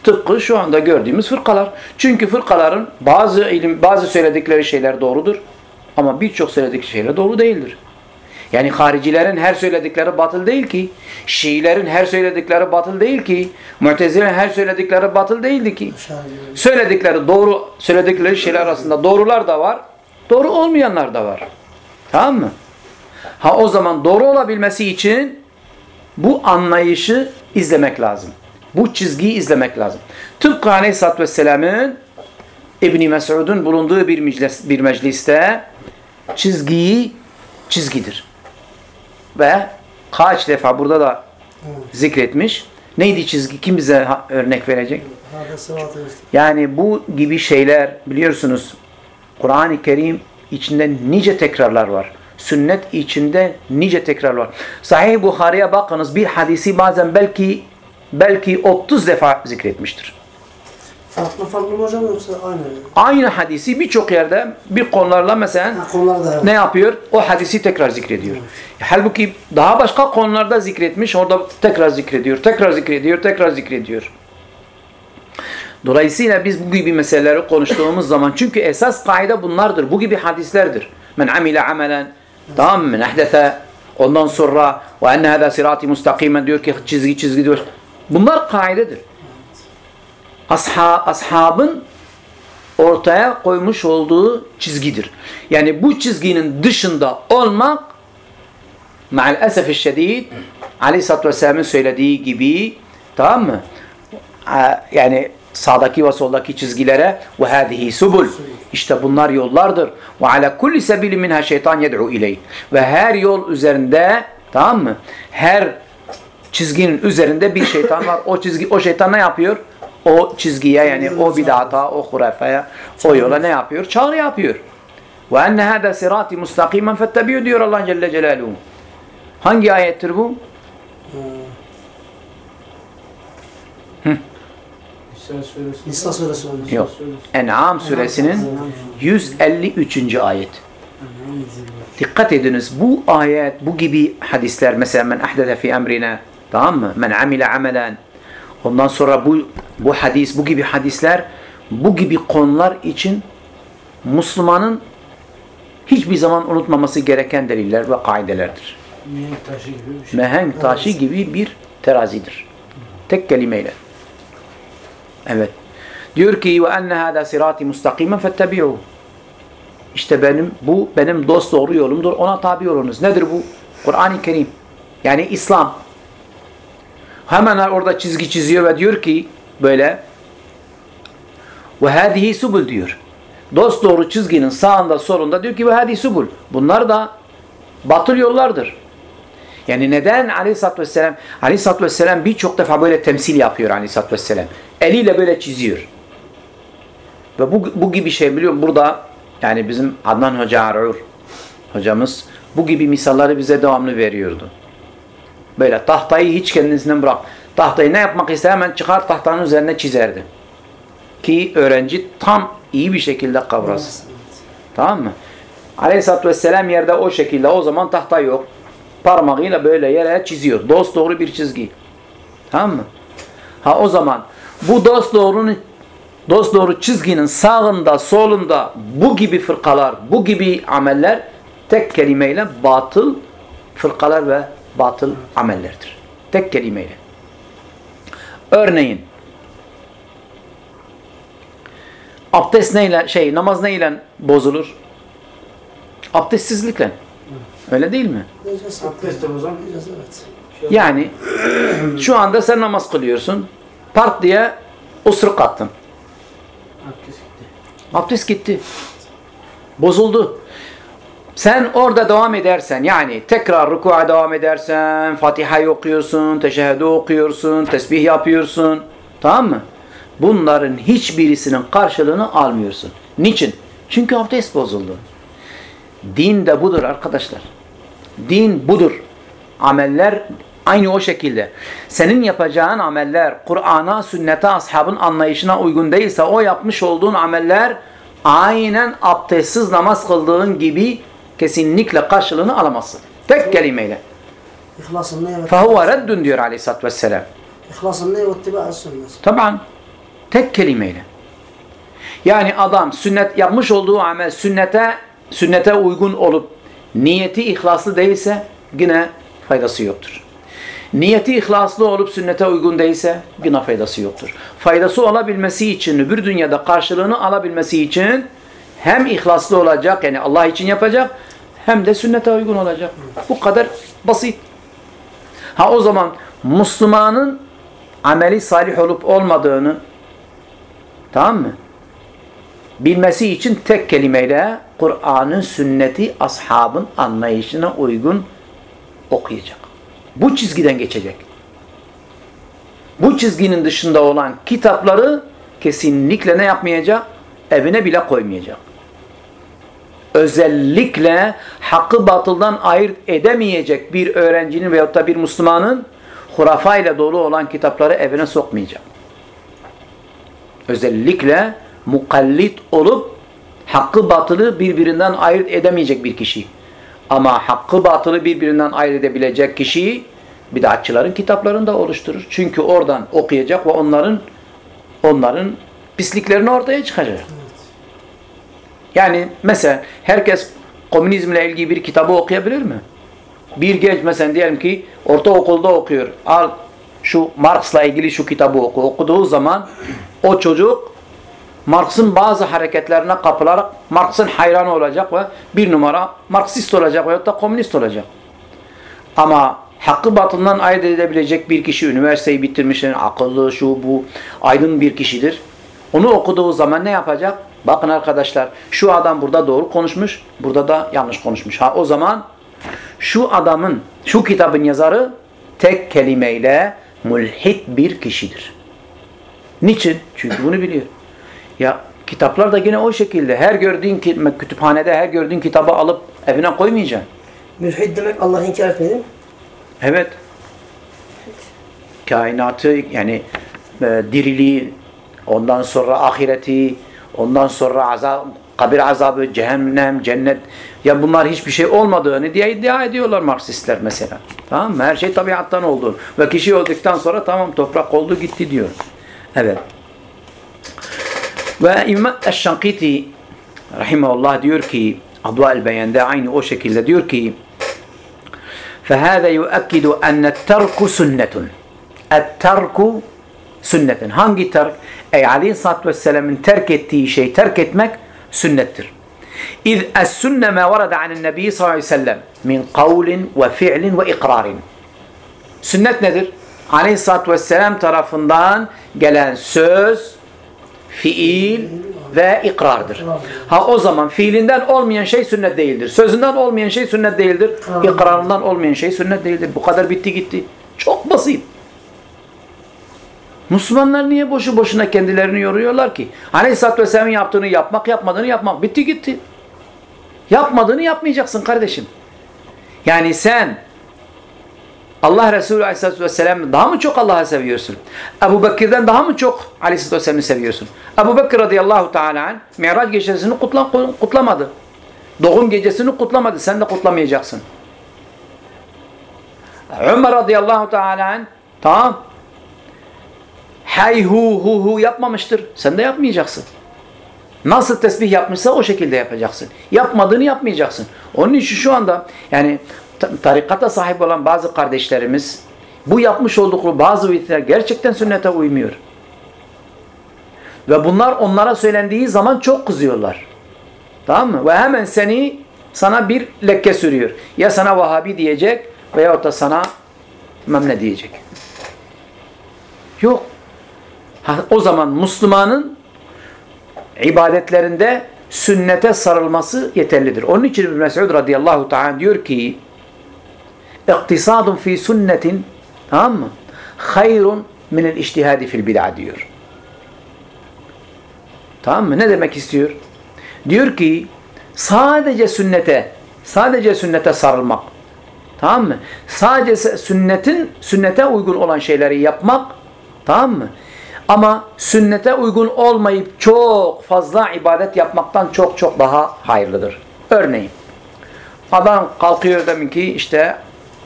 Tıpkı şu anda gördüğümüz fırkalar. Çünkü fırkaların bazı ilim, bazı söyledikleri şeyler doğrudur. Ama birçok söyledikleri şeyler doğru değildir. Yani haricilerin her söyledikleri batıl değil ki. Şiilerin her söyledikleri batıl değil ki. Mutezilerin her söyledikleri batıl değildi ki. Söyledikleri doğru, söyledikleri şeyler arasında doğrular da var. Doğru olmayanlar da var. Tamam mı? Ha o zaman doğru olabilmesi için bu anlayışı izlemek lazım. Bu çizgiyi izlemek lazım. Tıpkı Aleyhisselatü Vesselam'ın İbni Mesud'un bulunduğu bir, meclis, bir mecliste çizgiyi çizgidir. Ve kaç defa burada da zikretmiş. Neydi çizgi? Kim bize örnek verecek? Yani bu gibi şeyler biliyorsunuz Kur'an-ı Kerim içinde nice tekrarlar var. Sünnet içinde nice tekrarlar var. Sahih Bukhari'ye bakınız bir hadisi bazen belki belki 30 defa zikretmiştir.
Farklı farklı mı hocam yoksa aynı?
Aynı hadisi birçok yerde bir konularla mesela
Ha, konular da
ne yapıyor? O hadisi tekrar zikrediyor. Halbuki daha başka konularda zikretmiş, orada tekrar zikrediyor, tekrar zikrediyor, tekrar zikrediyor. Dolayısıyla biz bu gibi meseleleri konuştuğumuz zaman çünkü esas kaide bunlardır. Bu gibi hadislerdir. Men amile amelen tamam mı? Nehdete ondan sonra ve enne hâzâ sirâti mustakimen diyor ki çizgi çizgi diyor. Bunlar kaidedir. Asha, ashabın ortaya koymuş olduğu çizgidir. Yani bu çizginin dışında olmak maalesef şiddet Aleyhisselatü Vesselam'ın söylediği gibi tamam mı? Yani sağdaki ve soldaki çizgilere ve hâzihi subul. İşte bunlar yollardır. Ve ala kulli sebilin minha şeytan yed'u ileyh. Ve her yol üzerinde tamam mı? Her çizginin üzerinde bir şeytan var. O çizgi o şeytan ne yapıyor? O çizgiye yani o bid'ata, o hurafaya, o yola ne yapıyor? Çağrı yapıyor. Ve enne hâzâ sirâti mustakimen fettebi'u diyor Allah Celle Celaluhu. Hangi ayettir bu?
Nisa suresi.
Yok. En'am suresinin 153. ayet. Dikkat ediniz bu ayet, bu gibi hadisler mesela men ahdete fi emrina tamam mı? Men amile amelen ondan sonra bu bu hadis, bu gibi hadisler bu gibi konular için Müslümanın hiçbir zaman unutmaması gereken deliller ve kaidelerdir.
Mihenk taşı gibi bir şey.
Mehenk taşı gibi bir terazidir. Tek kelimeyle. Evet. Diyor ki ve enne hâdâ sirâti mustakimen fettebi'û. İşte benim bu benim dost doğru yolumdur. Ona tabi olunuz. Nedir bu? Kur'an-ı Kerim. Yani İslam. Hemen orada çizgi çiziyor ve diyor ki böyle ve hâzihi subul diyor. Dost doğru çizginin sağında solunda diyor ki ve hâzihi subul. Bunlar da batıl yollardır. Yani neden Aleyhisselatü Vesselam Aleyhisselatü Vesselam birçok defa böyle temsil yapıyor Aleyhisselatü Vesselam. Eliyle böyle çiziyor. Ve bu, bu gibi şey biliyorum burada yani bizim Adnan Hoca Arur hocamız bu gibi misalları bize devamlı veriyordu. Böyle tahtayı hiç kendisinden bırak. Tahtayı ne yapmak ister hemen çıkar tahtanın üzerine çizerdi. Ki öğrenci tam iyi bir şekilde kavrasın. Tamam mı? Aleyhisselatü Vesselam yerde o şekilde o zaman tahta yok. Parmağıyla böyle yere çiziyor. Dost doğru bir çizgi. Tamam mı? Ha o zaman bu dost doğrunun dost doğru çizginin sağında solunda bu gibi fırkalar, bu gibi ameller tek kelimeyle batıl fırkalar ve batıl amellerdir. Tek kelimeyle. Örneğin abdest neyle şey namaz neyle bozulur? Abdestsizlikle. Öyle değil mi?
Abdest de o zaman.
Necas evet.
Yani şu anda sen namaz kılıyorsun. Part diye usuruk attın.
Abdest gitti.
Abdest gitti. Bozuldu. Sen orada devam edersen yani tekrar rukuğa devam edersen, Fatiha'yı okuyorsun, teşehhüdü okuyorsun, tesbih yapıyorsun. Tamam mı? Bunların hiçbirisinin karşılığını almıyorsun. Niçin? Çünkü abdest bozuldu. Din de budur arkadaşlar. Din budur. Ameller aynı o şekilde. Senin yapacağın ameller Kur'an'a, sünnete, ashabın anlayışına uygun değilse o yapmış olduğun ameller aynen abdestsiz namaz kıldığın gibi kesinlikle karşılığını alamazsın. Tek kelimeyle.
İhlasın ne ve
فَهُوَ reddün diyor aleyhissalatü vesselam.
İhlasın ne ve ittiba'a sünnet.
Taban. Tek kelimeyle. Yani adam sünnet yapmış olduğu amel sünnete sünnete uygun olup niyeti ihlaslı değilse yine faydası yoktur. Niyeti ihlaslı olup sünnete uygun değilse yine faydası yoktur. Faydası olabilmesi için, öbür dünyada karşılığını alabilmesi için hem ihlaslı olacak yani Allah için yapacak hem de sünnete uygun olacak. Bu kadar basit. Ha o zaman Müslümanın ameli salih olup olmadığını tamam mı? Bilmesi için tek kelimeyle Kur'an'ın sünneti ashabın anlayışına uygun okuyacak. Bu çizgiden geçecek. Bu çizginin dışında olan kitapları kesinlikle ne yapmayacak? Evine bile koymayacak. Özellikle hakkı batıldan ayırt edemeyecek bir öğrencinin veyahut da bir Müslümanın hurafayla dolu olan kitapları evine sokmayacak. Özellikle mukallit olup hakkı batılı birbirinden ayırt edemeyecek bir kişi. Ama hakkı batılı birbirinden ayırt edebilecek kişiyi bidatçıların kitaplarında oluşturur. Çünkü oradan okuyacak ve onların onların pisliklerini ortaya çıkacak. Yani mesela herkes komünizmle ilgili bir kitabı okuyabilir mi? Bir genç mesela diyelim ki ortaokulda okuyor. Al şu Marx'la ilgili şu kitabı oku. Okuduğu zaman o çocuk Marx'ın bazı hareketlerine kapılarak Marx'ın hayranı olacak ve bir numara Marksist olacak veyahut da komünist olacak. Ama hakkı batından ayırt edebilecek bir kişi üniversiteyi bitirmiş, akıllı, şu bu, aydın bir kişidir. Onu okuduğu zaman ne yapacak? Bakın arkadaşlar şu adam burada doğru konuşmuş, burada da yanlış konuşmuş. Ha o zaman şu adamın, şu kitabın yazarı tek kelimeyle mulhit bir kişidir. Niçin? Çünkü bunu biliyor. Ya kitaplar da yine o şekilde. Her gördüğün kütüphanede her gördüğün kitabı alıp evine koymayacaksın.
Mülhid demek Allah'ı inkar etmeyi değil mi?
Evet. Kainatı yani e, diriliği, ondan sonra ahireti, ondan sonra azab, kabir azabı, cehennem, cennet. Ya bunlar hiçbir şey olmadığını diye iddia ediyorlar Marksistler mesela. Tamam mı? Her şey tabiattan olduğunu. Ve kişi öldükten sonra tamam toprak oldu gitti diyor. Evet. Ve İmam Eşşankiti rahimahullah diyor ki Adva el-Beyan'da aynı o şekilde diyor ki فهذا يؤكد أن الترك سنة الترك sünnetin. Hangi terk? Ey aleyhissalatü vesselamın terk ettiği şey terk etmek sünnettir. İz es-sünne ma varada anin nebi sallallahu aleyhi ve sellem min kavlin ve fi'lin ve ikrarin. Sünnet nedir? Aleyhissalatü vesselam tarafından gelen söz, fiil ve ikrardır. Ha o zaman fiilinden olmayan şey sünnet değildir. Sözünden olmayan şey sünnet değildir. İkrarından olmayan şey sünnet değildir. Bu kadar bitti gitti. Çok basit. Müslümanlar niye boşu boşuna kendilerini yoruyorlar ki? Aleyhisselatü Vesselam'ın yaptığını yapmak, yapmadığını yapmak. Bitti gitti. Yapmadığını yapmayacaksın kardeşim. Yani sen Allah Resulü Aleyhisselatü Vesselam daha mı çok Allah'ı seviyorsun? Ebu Bekir'den daha mı çok Aleyhisselatü Vesselam'ı seviyorsun? Ebu Bekir radıyallahu teala Miraç gecesini kutla, kutlamadı. Doğum gecesini kutlamadı. Sen de kutlamayacaksın. Ömer radıyallahu teala tamam. Hay hu hu hu yapmamıştır. Sen de yapmayacaksın. Nasıl tesbih yapmışsa o şekilde yapacaksın. Yapmadığını yapmayacaksın. Onun için şu anda yani tarikata sahip olan bazı kardeşlerimiz bu yapmış oldukları bazı vitler gerçekten sünnete uymuyor. Ve bunlar onlara söylendiği zaman çok kızıyorlar. Tamam mı? Ve hemen seni sana bir lekke sürüyor. Ya sana Vahabi diyecek veyahut da sana bilmem ne diyecek. Yok. O zaman Müslümanın ibadetlerinde sünnete sarılması yeterlidir. Onun için İbn Mes'ud radıyallahu ta'ala diyor ki iktisadun fi sünnetin tamam mı? Hayrun minel iştihadi fil bid'a diyor. Tamam mı? Ne demek istiyor? Diyor ki sadece sünnete sadece sünnete sarılmak tamam mı? Sadece sünnetin sünnete uygun olan şeyleri yapmak tamam mı? Ama sünnete uygun olmayıp çok fazla ibadet yapmaktan çok çok daha hayırlıdır. Örneğin adam kalkıyor demin ki işte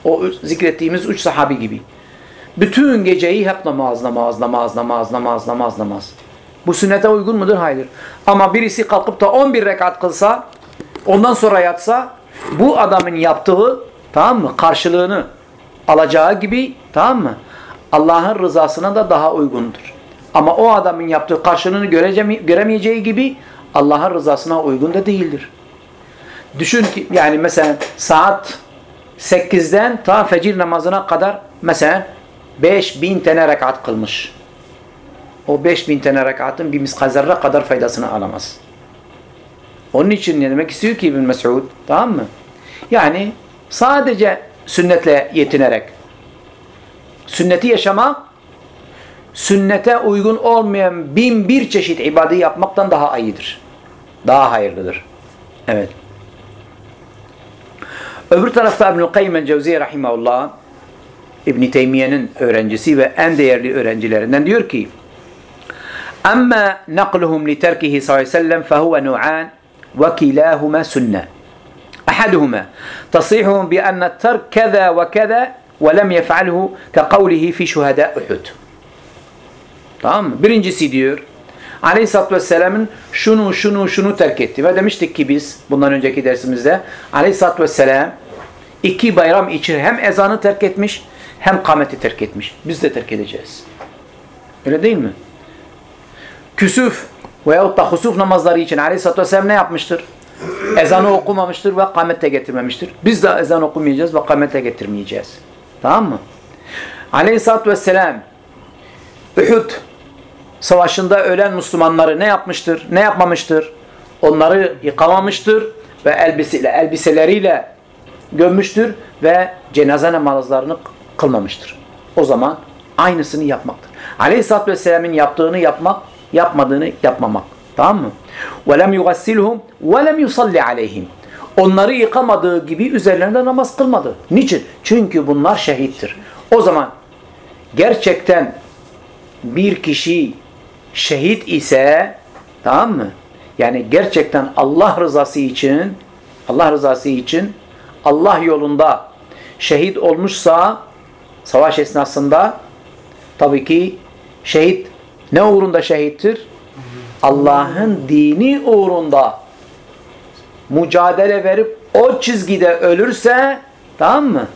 o zikrettiğimiz üç sahabi gibi. Bütün geceyi hep namaz, namaz, namaz, namaz, namaz, namaz, namaz. Bu sünnete uygun mudur? Hayır. Ama birisi kalkıp da 11 rekat kılsa, ondan sonra yatsa, bu adamın yaptığı, tamam mı? Karşılığını alacağı gibi, tamam mı? Allah'ın rızasına da daha uygundur. Ama o adamın yaptığı karşılığını göremeyeceği gibi Allah'ın rızasına uygun da değildir. Düşün ki yani mesela saat 8'den ta fecir namazına kadar mesela 5000 tane rekat kılmış. O 5000 tane rekatın bir miskazerre kadar faydasını alamaz. Onun için ne demek istiyor ki İbn Mes'ud? Tamam mı? Yani sadece sünnetle yetinerek sünneti yaşamak sünnete uygun olmayan bin bir çeşit ibadı yapmaktan daha iyidir. Daha hayırlıdır. Evet. Öbür tarafta İbnül Kayyim el-Cevziye rahimahullah İbn Teymiye'nin öğrencisi ve en değerli öğrencilerinden diyor ki: "Amma naqluhum li terkihi sallallahu aleyhi ve sellem fehuve nu'an ve kilahuma sünne. Ahaduhuma tasihuhum bi enne terk keza ve keza ve lem yef'alhu ka kavlihi fi şuhada Uhud." Tamam mı? Birincisi diyor Aleyhisselatü Vesselam'ın şunu şunu şunu terk etti. Ve demiştik ki biz bundan önceki dersimizde Aleyhisselatü Vesselam iki bayram için hem ezanı terk etmiş hem kameti terk etmiş. Biz de terk edeceğiz. Öyle değil mi? Küsuf veyahut da husuf namazları için Aleyhisselatü Vesselam ne yapmıştır? Ezanı okumamıştır ve kamete getirmemiştir. Biz de ezan okumayacağız ve kamete getirmeyeceğiz. Tamam mı? Aleyhisselatü Vesselam Uhud savaşında ölen Müslümanları ne yapmıştır? Ne yapmamıştır? Onları yıkamamıştır ve elbise, elbiseleriyle gömmüştür ve cenaze namazlarını kılmamıştır. O zaman aynısını yapmaktır. Aleyhisselatü Vesselam'ın yaptığını yapmak, yapmadığını yapmamak. Tamam mı? وَلَمْ يُغَسِّلْهُمْ وَلَمْ يُصَلِّ عَلَيْهِمْ Onları yıkamadığı gibi üzerlerinde namaz kılmadı. Niçin? Çünkü bunlar şehittir. O zaman gerçekten bir kişi şehit ise tamam mı? Yani gerçekten Allah rızası için Allah rızası için Allah yolunda şehit olmuşsa savaş esnasında tabii ki şehit ne uğrunda şehittir? Allah'ın dini uğrunda mücadele verip o çizgide ölürse tamam mı?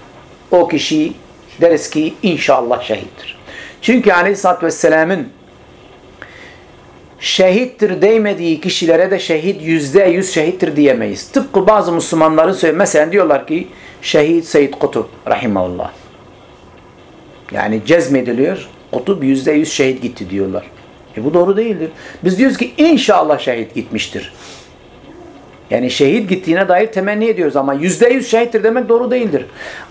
O kişi deriz ki inşallah şehittir. Çünkü Aleyhisselatü Vesselam'ın şehittir değmediği kişilere de şehit yüzde yüz şehittir diyemeyiz. Tıpkı bazı Müslümanların söylüyor. Mesela diyorlar ki şehit Seyyid Kutup rahimahullah. Yani cezmediliyor. Kutup yüzde yüz şehit gitti diyorlar. E bu doğru değildir. Biz diyoruz ki inşallah şehit gitmiştir. Yani şehit gittiğine dair temenni ediyoruz ama yüzde yüz şehittir demek doğru değildir.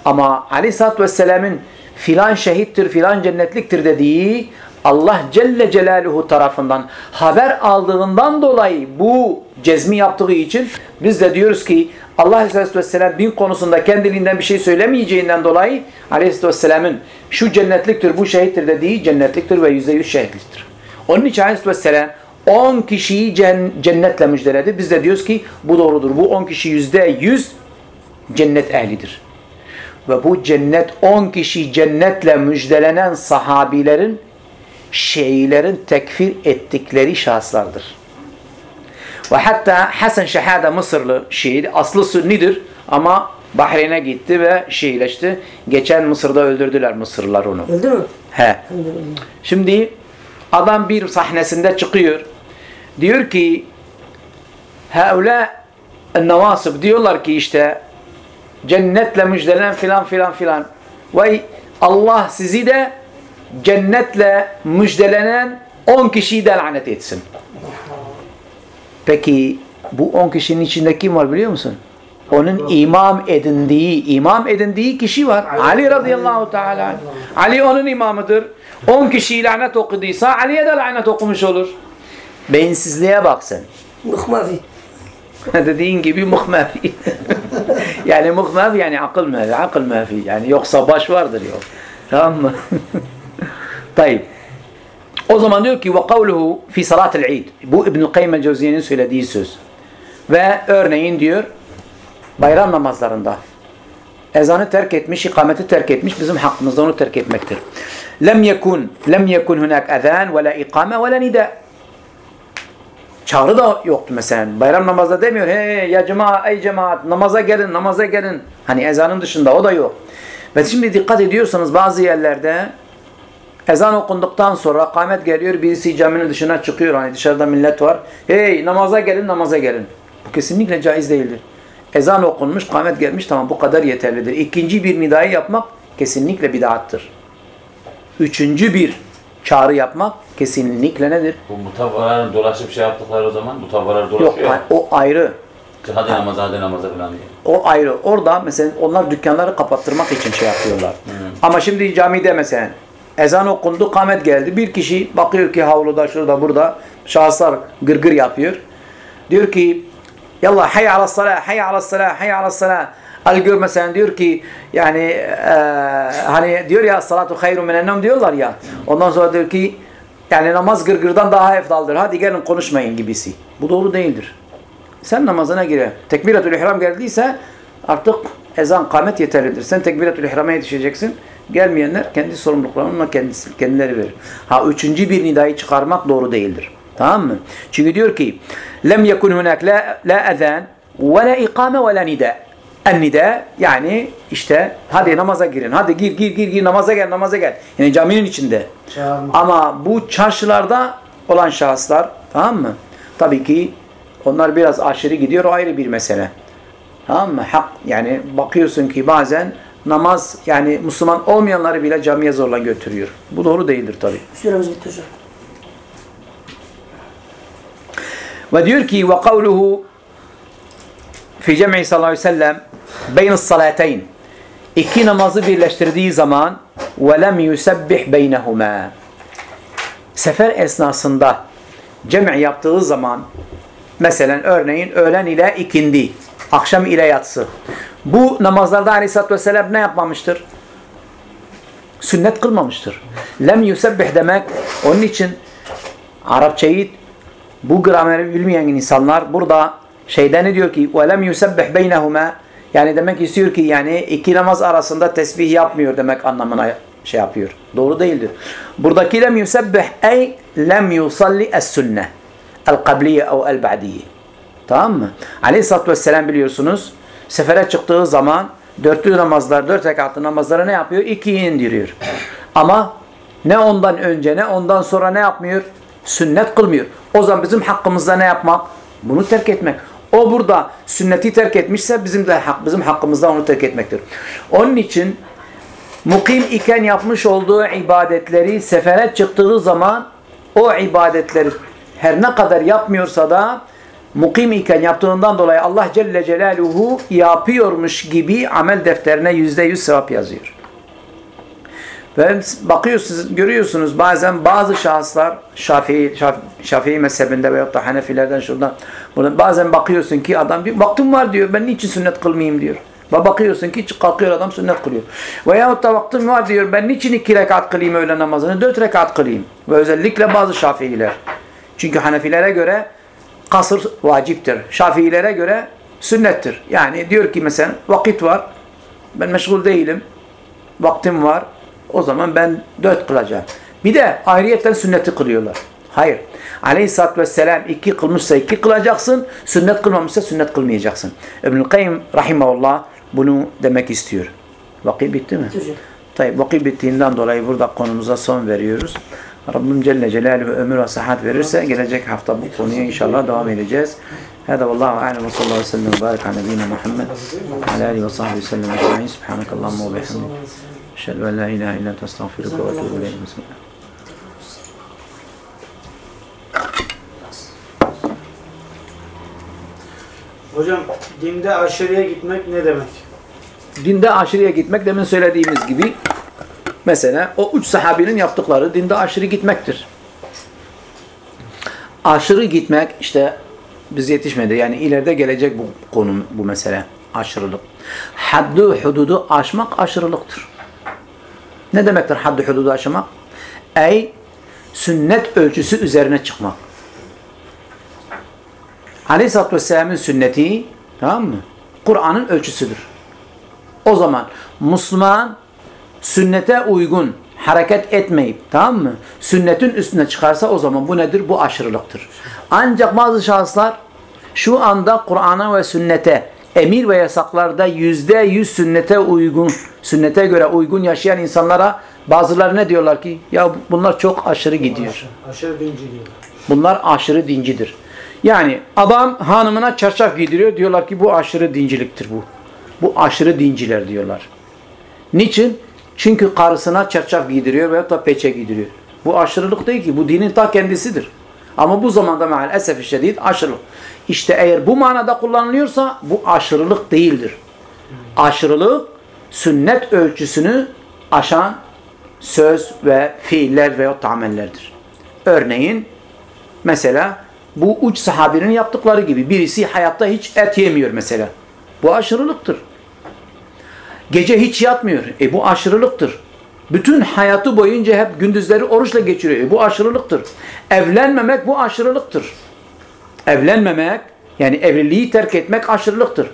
Ama Aleyhisselatü Vesselam'ın filan şehittir, filan cennetliktir dediği Allah Celle Celaluhu tarafından haber aldığından dolayı bu cezmi yaptığı için biz de diyoruz ki Allah Aleyhisselatü Vesselam din konusunda kendiliğinden bir şey söylemeyeceğinden dolayı Aleyhisselatü Vesselam'ın şu cennetliktir, bu şehittir dediği cennetliktir ve yüzde yüz şehitliktir. Onun için Aleyhisselatü Vesselam 10 kişiyi cennetle müjdeledi. Biz de diyoruz ki bu doğrudur. Bu 10 kişi yüzde yüz cennet ehlidir. Ve bu cennet 10 kişi cennetle müjdelenen sahabilerin Şiilerin tekfir ettikleri şahıslardır. Ve hatta Hasan Şehada Mısırlı Şii, aslı Sünnidir ama Bahreyn'e gitti ve Şiileşti. Geçen Mısır'da öldürdüler Mısırlılar onu.
Öldü mü?
He. Şimdi adam bir sahnesinde çıkıyor. Diyor ki Haula Nevasıb diyorlar ki işte cennetle müjdelen filan filan filan. Vay Allah sizi de cennetle müjdelenen 10 kişiyi de lanet etsin. Peki bu 10 kişinin içinde kim var biliyor musun? Onun imam edindiği, imam edindiği kişi var. Ali radıyallahu teala. Ali onun imamıdır. 10 kişi lanet okuduysa Ali'ye de lanet okumuş olur. Beyinsizliğe bak sen.
Mıhmavi.
Dediğin gibi muh mafi. yani muh mafi yani akıl mafi, akıl mafi. Yani yoksa baş vardır yok. Tamam mı? Tayyip. O zaman diyor ki ve kavluhu fi salatil eid. Bu İbnül Kayyim el-Cevziye'nin söylediği söz. Ve örneğin diyor bayram namazlarında ezanı terk etmiş, ikameti terk etmiş bizim hakkımızda onu terk etmektir. Lem yekun lem yekun hunak ezan ve la ikame ve la nida. Çağrı da yoktu mesela. Bayram namazda demiyor. Hey ya cemaat, ey cemaat namaza gelin, namaza gelin. Hani ezanın dışında o da yok. Ve şimdi dikkat ediyorsanız bazı yerlerde ezan okunduktan sonra kâmet geliyor. Birisi caminin dışına çıkıyor. Hani dışarıda millet var. Hey namaza gelin, namaza gelin. Bu kesinlikle caiz değildir. Ezan okunmuş, kâmet gelmiş. Tamam bu kadar yeterlidir. İkinci bir nidayı yapmak kesinlikle bid'attır. Üçüncü bir çağrı yapmak kesinlikle nedir?
Bu mutavvaların dolaşıp şey yaptıkları o zaman mutavvalar
Yok
dolaşıyor.
o ayrı.
Hadi namaza hadi namaza falan diye.
O ayrı. Orada mesela onlar dükkanları kapattırmak için şey yapıyorlar. Ama şimdi camide mesela ezan okundu, kamet geldi. Bir kişi bakıyor ki havluda, şurada, burada şahıslar gırgır yapıyor. Diyor ki Yallah hayy ala salah, hayy ala salah, hayy ala salah. Al gör mesela diyor ki yani e, hani diyor ya salatu hayrun minen diyorlar ya. Ondan sonra diyor ki yani namaz gırgırdan daha efdaldır. Hadi gelin konuşmayın gibisi. Bu doğru değildir. Sen namazına gire. Tekbiratül ihram geldiyse artık ezan kamet yeterlidir. Sen tekbiratül ihrama yetişeceksin. Gelmeyenler kendi sorumluluklarını kendisi, kendileri verir. Ha üçüncü bir nidayı çıkarmak doğru değildir. Tamam mı? Çünkü diyor ki lem yekun hunak la, la ezan ve la ikame ve la nida. En nida yani işte hadi namaza girin. Hadi gir gir gir gir namaza gel namaza gel. Yani caminin içinde.
Çağırma.
Ama bu çarşılarda olan şahıslar tamam mı? Tabii ki onlar biraz aşırı gidiyor o ayrı bir mesele. Tamam mı? Hak yani bakıyorsun ki bazen namaz yani Müslüman olmayanları bile camiye zorla götürüyor. Bu doğru değildir tabii.
Süremiz bitti hocam.
Ve diyor ki ve kavluhu fi cem'i sallallahu aleyhi ve sellem beyn salateyn iki namazı birleştirdiği zaman ve lem yusebbih beynehuma sefer esnasında cem'i yaptığı zaman mesela örneğin öğlen ile ikindi akşam ile yatsı bu namazlarda aleyhissalatü vesselam ne yapmamıştır? Sünnet kılmamıştır. Lem yusebbih demek onun için Arapçayı bu grameri bilmeyen insanlar burada şeyden ne diyor ki وَلَمْ يُسَبِّحْ بَيْنَهُمَا Yani demek istiyor ki yani iki namaz arasında tesbih yapmıyor demek anlamına şey yapıyor. Doğru değildir. Buradaki lem yusebbih ey lem yusalli es-sünne el-kabliye ev el-ba'diye. Tamam mı? Aleyhisselatü Vesselam biliyorsunuz sefere çıktığı zaman dörtlü namazlar, dört rekatlı namazları ne yapıyor? İkiye indiriyor. Ama ne ondan önce ne ondan sonra ne yapmıyor? Sünnet kılmıyor. O zaman bizim hakkımızda ne yapmak? Bunu terk etmek. O burada sünneti terk etmişse bizim de hak, bizim hakkımızda onu terk etmektir. Onun için mukim iken yapmış olduğu ibadetleri sefere çıktığı zaman o ibadetleri her ne kadar yapmıyorsa da mukim iken yaptığından dolayı Allah Celle Celaluhu yapıyormuş gibi amel defterine yüzde yüz sevap yazıyor. Ve bakıyorsunuz, görüyorsunuz bazen bazı şahıslar Şafii, Şafii, Şafii mezhebinde veyahut da Hanefilerden şuradan buradan bazen bakıyorsun ki adam bir vaktim var diyor ben niçin sünnet kılmayayım diyor. Ve bakıyorsun ki kalkıyor adam sünnet kılıyor. Veyahut da vaktim var diyor ben niçin iki rekat kılayım öğle namazını dört rekat kılayım. Ve özellikle bazı Şafiiler. Çünkü Hanefilere göre kasır vaciptir. Şafiilere göre sünnettir. Yani diyor ki mesela vakit var ben meşgul değilim vaktim var o zaman ben dört kılacağım. Bir de ayrıyetten sünneti kılıyorlar. Hayır. Aleyhisselatü Vesselam iki kılmışsa iki kılacaksın. Sünnet kılmamışsa sünnet kılmayacaksın. İbnül Kayyum Rahimahullah bunu demek istiyor. Vakit bitti mi? Tayyip vakit bittiğinden dolayı burada konumuza son veriyoruz. Rabbim Celle Celaluhu ömür ve sıhhat verirse gelecek hafta bu konuya inşallah devam edeceğiz. هذا والله أعلم وصلى الله وسلم وبارك على نبينا محمد وعلى آله وصحبه وسلم أجمعين سبحانك اللهم وبحمدك أشهد أن لا إله إلا أنت أستغفرك وأتوب إليك بسم الله
Hocam dinde aşırıya gitmek ne demek?
Dinde aşırıya gitmek demin söylediğimiz gibi mesela o üç sahabinin yaptıkları dinde aşırı gitmektir. Aşırı gitmek işte biz yetişmedi. Yani ileride gelecek bu konu bu mesele. Aşırılık. Haddu hududu aşmak aşırılıktır. Ne demektir haddu hududu aşmak? Ey sünnet ölçüsü üzerine çıkmak. Aleyhisselatü Vesselam'ın sünneti tamam mı? Kur'an'ın ölçüsüdür. O zaman Müslüman sünnete uygun hareket etmeyip tamam mı? Sünnetin üstüne çıkarsa o zaman bu nedir? Bu aşırılıktır. Ancak bazı şahıslar şu anda Kur'an'a ve sünnete emir ve yasaklarda yüzde yüz sünnete uygun, sünnete göre uygun yaşayan insanlara bazıları ne diyorlar ki? Ya bunlar çok aşırı gidiyor.
Aşırı dinci diyorlar.
Bunlar aşırı dincidir. Yani adam hanımına çarşaf giydiriyor. Diyorlar ki bu aşırı dinciliktir bu. Bu aşırı dinciler diyorlar. Niçin? Çünkü karısına çarşaf giydiriyor veyahut da peçe giydiriyor. Bu aşırılık değil ki. Bu dinin ta kendisidir. Ama bu zamanda maalesef şiddet aşırılık. İşte eğer bu manada kullanılıyorsa bu aşırılık değildir. Aşırılık sünnet ölçüsünü aşan söz ve fiiller da amellerdir. Örneğin Mesela bu uç sahabinin yaptıkları gibi. Birisi hayatta hiç et yemiyor mesela. Bu aşırılıktır. Gece hiç yatmıyor. E bu aşırılıktır. Bütün hayatı boyunca hep gündüzleri oruçla geçiriyor. E bu aşırılıktır. Evlenmemek bu aşırılıktır. Evlenmemek yani evliliği terk etmek aşırılıktır.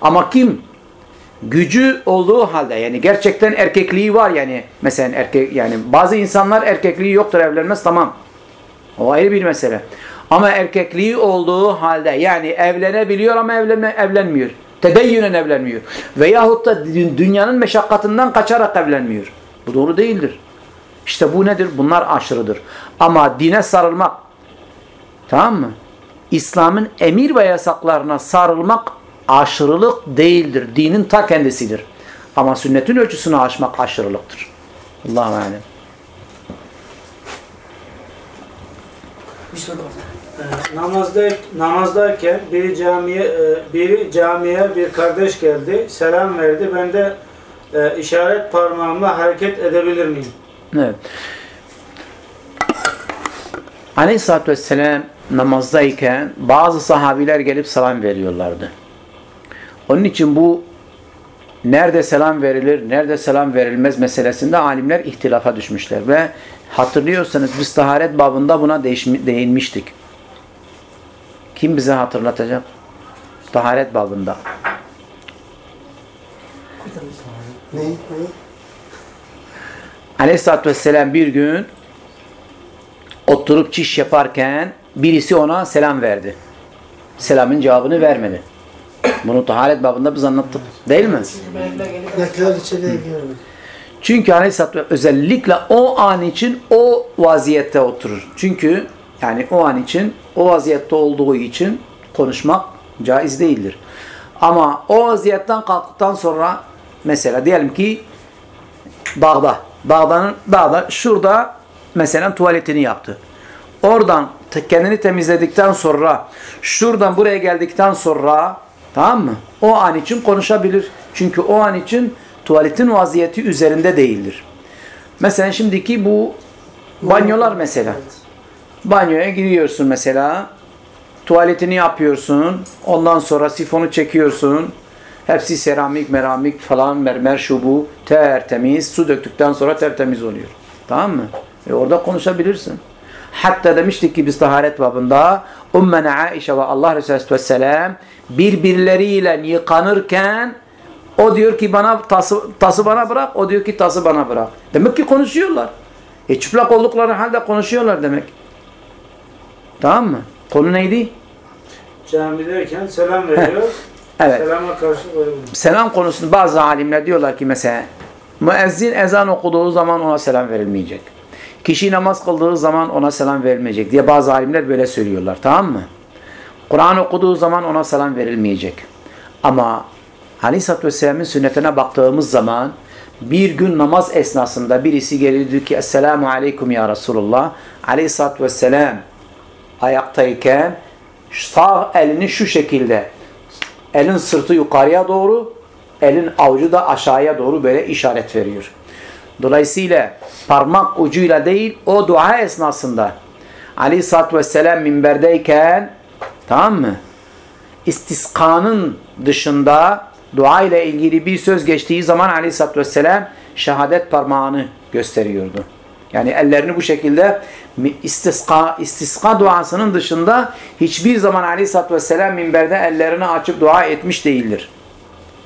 Ama kim gücü olduğu halde yani gerçekten erkekliği var yani mesela erkek yani bazı insanlar erkekliği yoktur evlenmez tamam. O ayrı bir mesele. Ama erkekliği olduğu halde yani evlenebiliyor ama evlenme, evlenmiyor. Tedeyyünen evlenmiyor. Veyahut da dü- dünyanın meşakkatından kaçarak evlenmiyor. Bu doğru değildir. İşte bu nedir? Bunlar aşırıdır. Ama dine sarılmak tamam mı? İslam'ın emir ve yasaklarına sarılmak aşırılık değildir. Dinin ta kendisidir. Ama sünnetin ölçüsünü aşmak aşırılıktır. Allah'a emanet.
Bir soru var.
Ee, namazda namazdayken biri camiye e, camiye bir kardeş geldi, selam verdi. Ben de e, işaret parmağımla hareket edebilir miyim?
Evet. Aleyhisselatü Vesselam namazdayken bazı sahabiler gelip selam veriyorlardı. Onun için bu nerede selam verilir, nerede selam verilmez meselesinde alimler ihtilafa düşmüşler. Ve hatırlıyorsanız biz taharet babında buna değinmiştik. Kim bize hatırlatacak? Taharet babında.
Ne? Ne?
Aleyhisselatü Vesselam bir gün oturup çiş yaparken birisi ona selam verdi. Selamın cevabını vermedi. Bunu taharet babında biz anlattık. Değil mi? Çünkü Aleyhisselatü özellikle o an için o vaziyette oturur. Çünkü yani o an için o vaziyette olduğu için konuşmak caiz değildir. Ama o vaziyetten kalktıktan sonra mesela diyelim ki dağda, dağdanın, dağda şurada mesela tuvaletini yaptı. Oradan kendini temizledikten sonra şuradan buraya geldikten sonra tamam mı? O an için konuşabilir. Çünkü o an için tuvaletin vaziyeti üzerinde değildir. Mesela şimdiki bu banyolar mesela. Banyoya giriyorsun mesela. Tuvaletini yapıyorsun. Ondan sonra sifonu çekiyorsun. Hepsi seramik, meramik falan, mermer şu bu. Tertemiz. Su döktükten sonra tertemiz oluyor. Tamam mı? E orada konuşabilirsin. Hatta demiştik ki biz taharet babında Ummena Aişe ve Allah Resulü Aleyhisselam birbirleriyle yıkanırken o diyor ki bana tası, tası bana bırak, o diyor ki tası bana bırak. Demek ki konuşuyorlar. E çıplak oldukları halde konuşuyorlar demek. Tamam mı? Konu neydi?
Camideyken selam veriyor.
Evet.
Selama karşılık veriyor.
Selam konusunda bazı alimler diyorlar ki mesela müezzin ezan okuduğu zaman ona selam verilmeyecek. Kişi namaz kıldığı zaman ona selam verilmeyecek diye bazı alimler böyle söylüyorlar. Tamam mı? Kur'an okuduğu zaman ona selam verilmeyecek. Ama Aleyhisselatü Vesselam'ın sünnetine baktığımız zaman bir gün namaz esnasında birisi geliyordu ki Esselamu Aleyküm ya Resulullah. Aleyhisselatü Vesselam ayaktayken sağ elini şu şekilde elin sırtı yukarıya doğru elin avucu da aşağıya doğru böyle işaret veriyor. Dolayısıyla parmak ucuyla değil o dua esnasında Aleyhisselatü Vesselam minberdeyken tamam mı? istiskanın dışında dua ile ilgili bir söz geçtiği zaman Aleyhisselatü Vesselam şehadet parmağını gösteriyordu. Yani ellerini bu şekilde istiska, istiska duasının dışında hiçbir zaman Aleyhisselatü Vesselam minberde ellerini açıp dua etmiş değildir.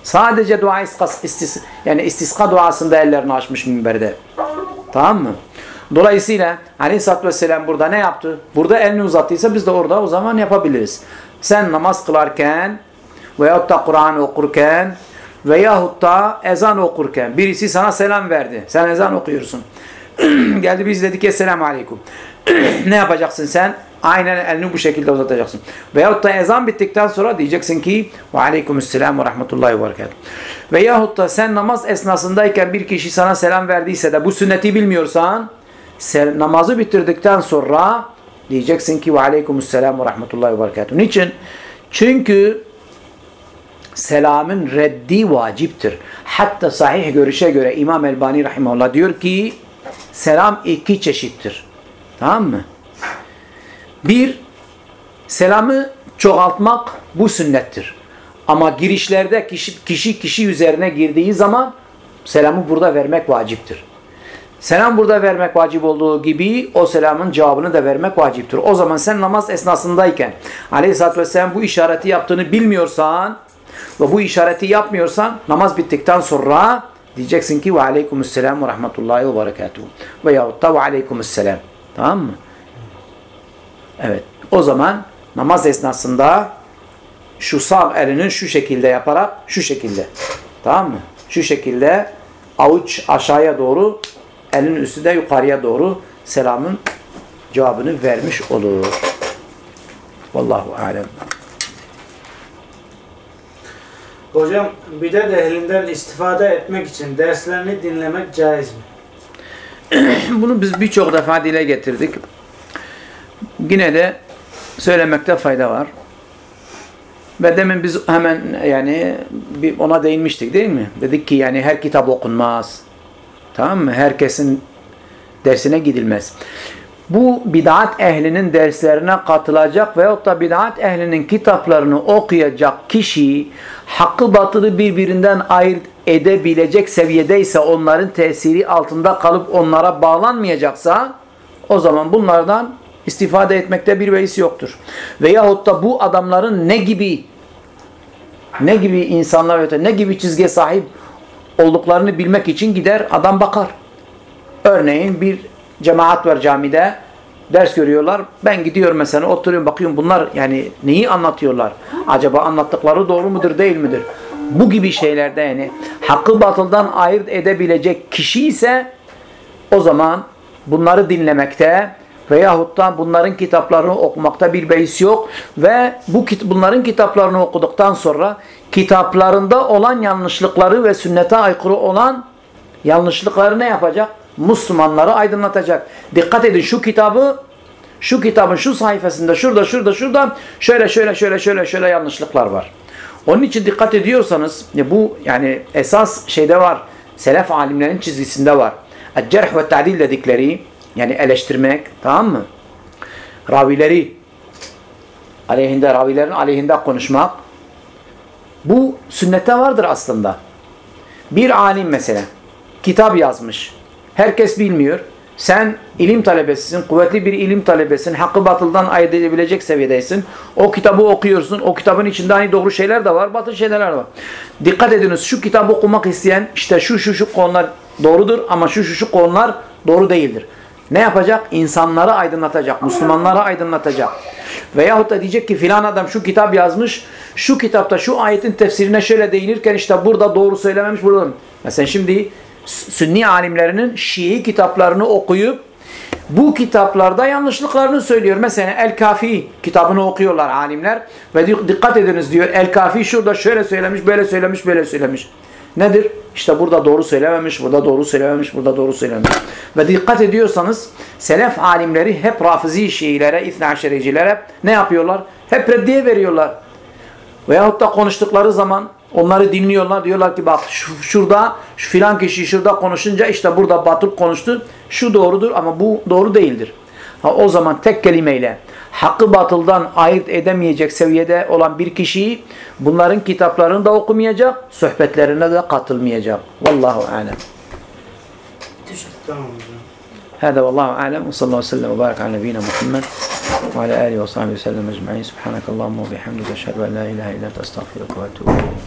Sadece dua iskas, yani istiska duasında ellerini açmış minberde. Tamam mı? Dolayısıyla Aleyhisselatü Vesselam burada ne yaptı? Burada elini uzattıysa biz de orada o zaman yapabiliriz. Sen namaz kılarken veyahut da Kur'an okurken veyahut da ezan okurken birisi sana selam verdi. Sen ezan okuyorsun. Geldi biz dedik Esselamu Aleyküm. ne yapacaksın sen? Aynen elini bu şekilde uzatacaksın. Veyahut da ezan bittikten sonra diyeceksin ki ve aleykümselam ve rahmetullahi ve berekatuhu. Veyahut da sen namaz esnasındayken bir kişi sana selam verdiyse de bu sünneti bilmiyorsan sen namazı bitirdikten sonra diyeceksin ki ve aleykümselam ve rahmetullahi ve berekatuhu. Niçin? Çünkü selamın reddi vaciptir. Hatta sahih görüşe göre İmam Elbani rahimahullah diyor ki selam iki çeşittir. Tamam mı? Bir, selamı çoğaltmak bu sünnettir. Ama girişlerde kişi, kişi kişi üzerine girdiği zaman selamı burada vermek vaciptir. Selam burada vermek vacip olduğu gibi o selamın cevabını da vermek vaciptir. O zaman sen namaz esnasındayken aleyhissalatü vesselam bu işareti yaptığını bilmiyorsan ve bu işareti yapmıyorsan namaz bittikten sonra diyeceksin ki ve aleykümselam ve rahmetullahi ve berekatuhu veyahut da ve aleykümselam. Tamam mı? Evet. O zaman namaz esnasında şu sağ elinin şu şekilde yaparak şu şekilde. Tamam mı? Şu şekilde avuç aşağıya doğru elin üstü de yukarıya doğru selamın cevabını vermiş olur. Vallahu alem.
Hocam bidat ehlinden istifade etmek için derslerini dinlemek caiz mi?
Bunu biz birçok defa dile getirdik. Yine de söylemekte fayda var. Ve demin biz hemen yani bir ona değinmiştik değil mi? Dedik ki yani her kitap okunmaz. Tamam mı? Herkesin dersine gidilmez. Bu bid'at ehlinin derslerine katılacak veyahut da bid'at ehlinin kitaplarını okuyacak kişi hakkı batılı birbirinden ayırt edebilecek seviyedeyse onların tesiri altında kalıp onlara bağlanmayacaksa o zaman bunlardan istifade etmekte bir beis yoktur. Veyahut da bu adamların ne gibi ne gibi insanlar ne gibi çizgiye sahip olduklarını bilmek için gider adam bakar. Örneğin bir cemaat var camide ders görüyorlar. Ben gidiyorum mesela oturuyorum bakıyorum bunlar yani neyi anlatıyorlar? Acaba anlattıkları doğru mudur değil midir? Bu gibi şeylerde yani hakkı batıldan ayırt edebilecek kişi ise o zaman bunları dinlemekte veyahut da bunların kitaplarını okumakta bir beis yok ve bu bunların kitaplarını okuduktan sonra kitaplarında olan yanlışlıkları ve sünnete aykırı olan yanlışlıkları ne yapacak? Müslümanları aydınlatacak. Dikkat edin şu kitabı şu kitabın şu sayfasında şurada şurada şurada şöyle şöyle şöyle şöyle şöyle yanlışlıklar var. Onun için dikkat ediyorsanız bu yani esas şeyde var. Selef alimlerin çizgisinde var. Cerh ve ta'dil dedikleri yani eleştirmek tamam mı? Ravileri aleyhinde ravilerin aleyhinde konuşmak bu sünnette vardır aslında. Bir alim mesela kitap yazmış. Herkes bilmiyor. Sen ilim talebesisin, kuvvetli bir ilim talebesin, hakkı batıldan ayırt edebilecek seviyedeysin. O kitabı okuyorsun, o kitabın içinde hani doğru şeyler de var, batıl şeyler de var. Dikkat ediniz, şu kitabı okumak isteyen işte şu şu şu konular doğrudur ama şu şu şu konular doğru değildir. Ne yapacak? İnsanları aydınlatacak, Müslümanları aydınlatacak. Veyahut da diyecek ki filan adam şu kitap yazmış, şu kitapta şu ayetin tefsirine şöyle değinirken işte burada doğru söylememiş, burada. Mesela şimdi Sünni alimlerinin Şii kitaplarını okuyup bu kitaplarda yanlışlıklarını söylüyor. Mesela El Kafi kitabını okuyorlar alimler ve di- dikkat ediniz diyor. El Kafi şurada şöyle söylemiş, böyle söylemiş, böyle söylemiş. Nedir? İşte burada doğru söylememiş, burada doğru söylememiş, burada doğru söylememiş. Ve dikkat ediyorsanız selef alimleri hep Rafizi Şiilere, İthna Aşericilere ne yapıyorlar? Hep reddiye veriyorlar. Veyahut da konuştukları zaman onları dinliyorlar. Diyorlar ki bak şu, şurada şu filan kişi şurada konuşunca işte burada batıl konuştu. Şu doğrudur ama bu doğru değildir. Ha, o zaman tek kelimeyle hakkı batıldan ayırt edemeyecek seviyede olan bir kişiyi bunların kitaplarını da okumayacak, sohbetlerine de katılmayacak. Vallahu alem.
Teşekkür
Tamam hocam.
هذا والله أعلم وصلى الله وسلم وبارك على نبينا محمد وعلى آله وصحبه وسلم أجمعين سبحانك اللهم وبحمدك أشهد أن لا إله إلا أنت أستغفرك وأتوب إليك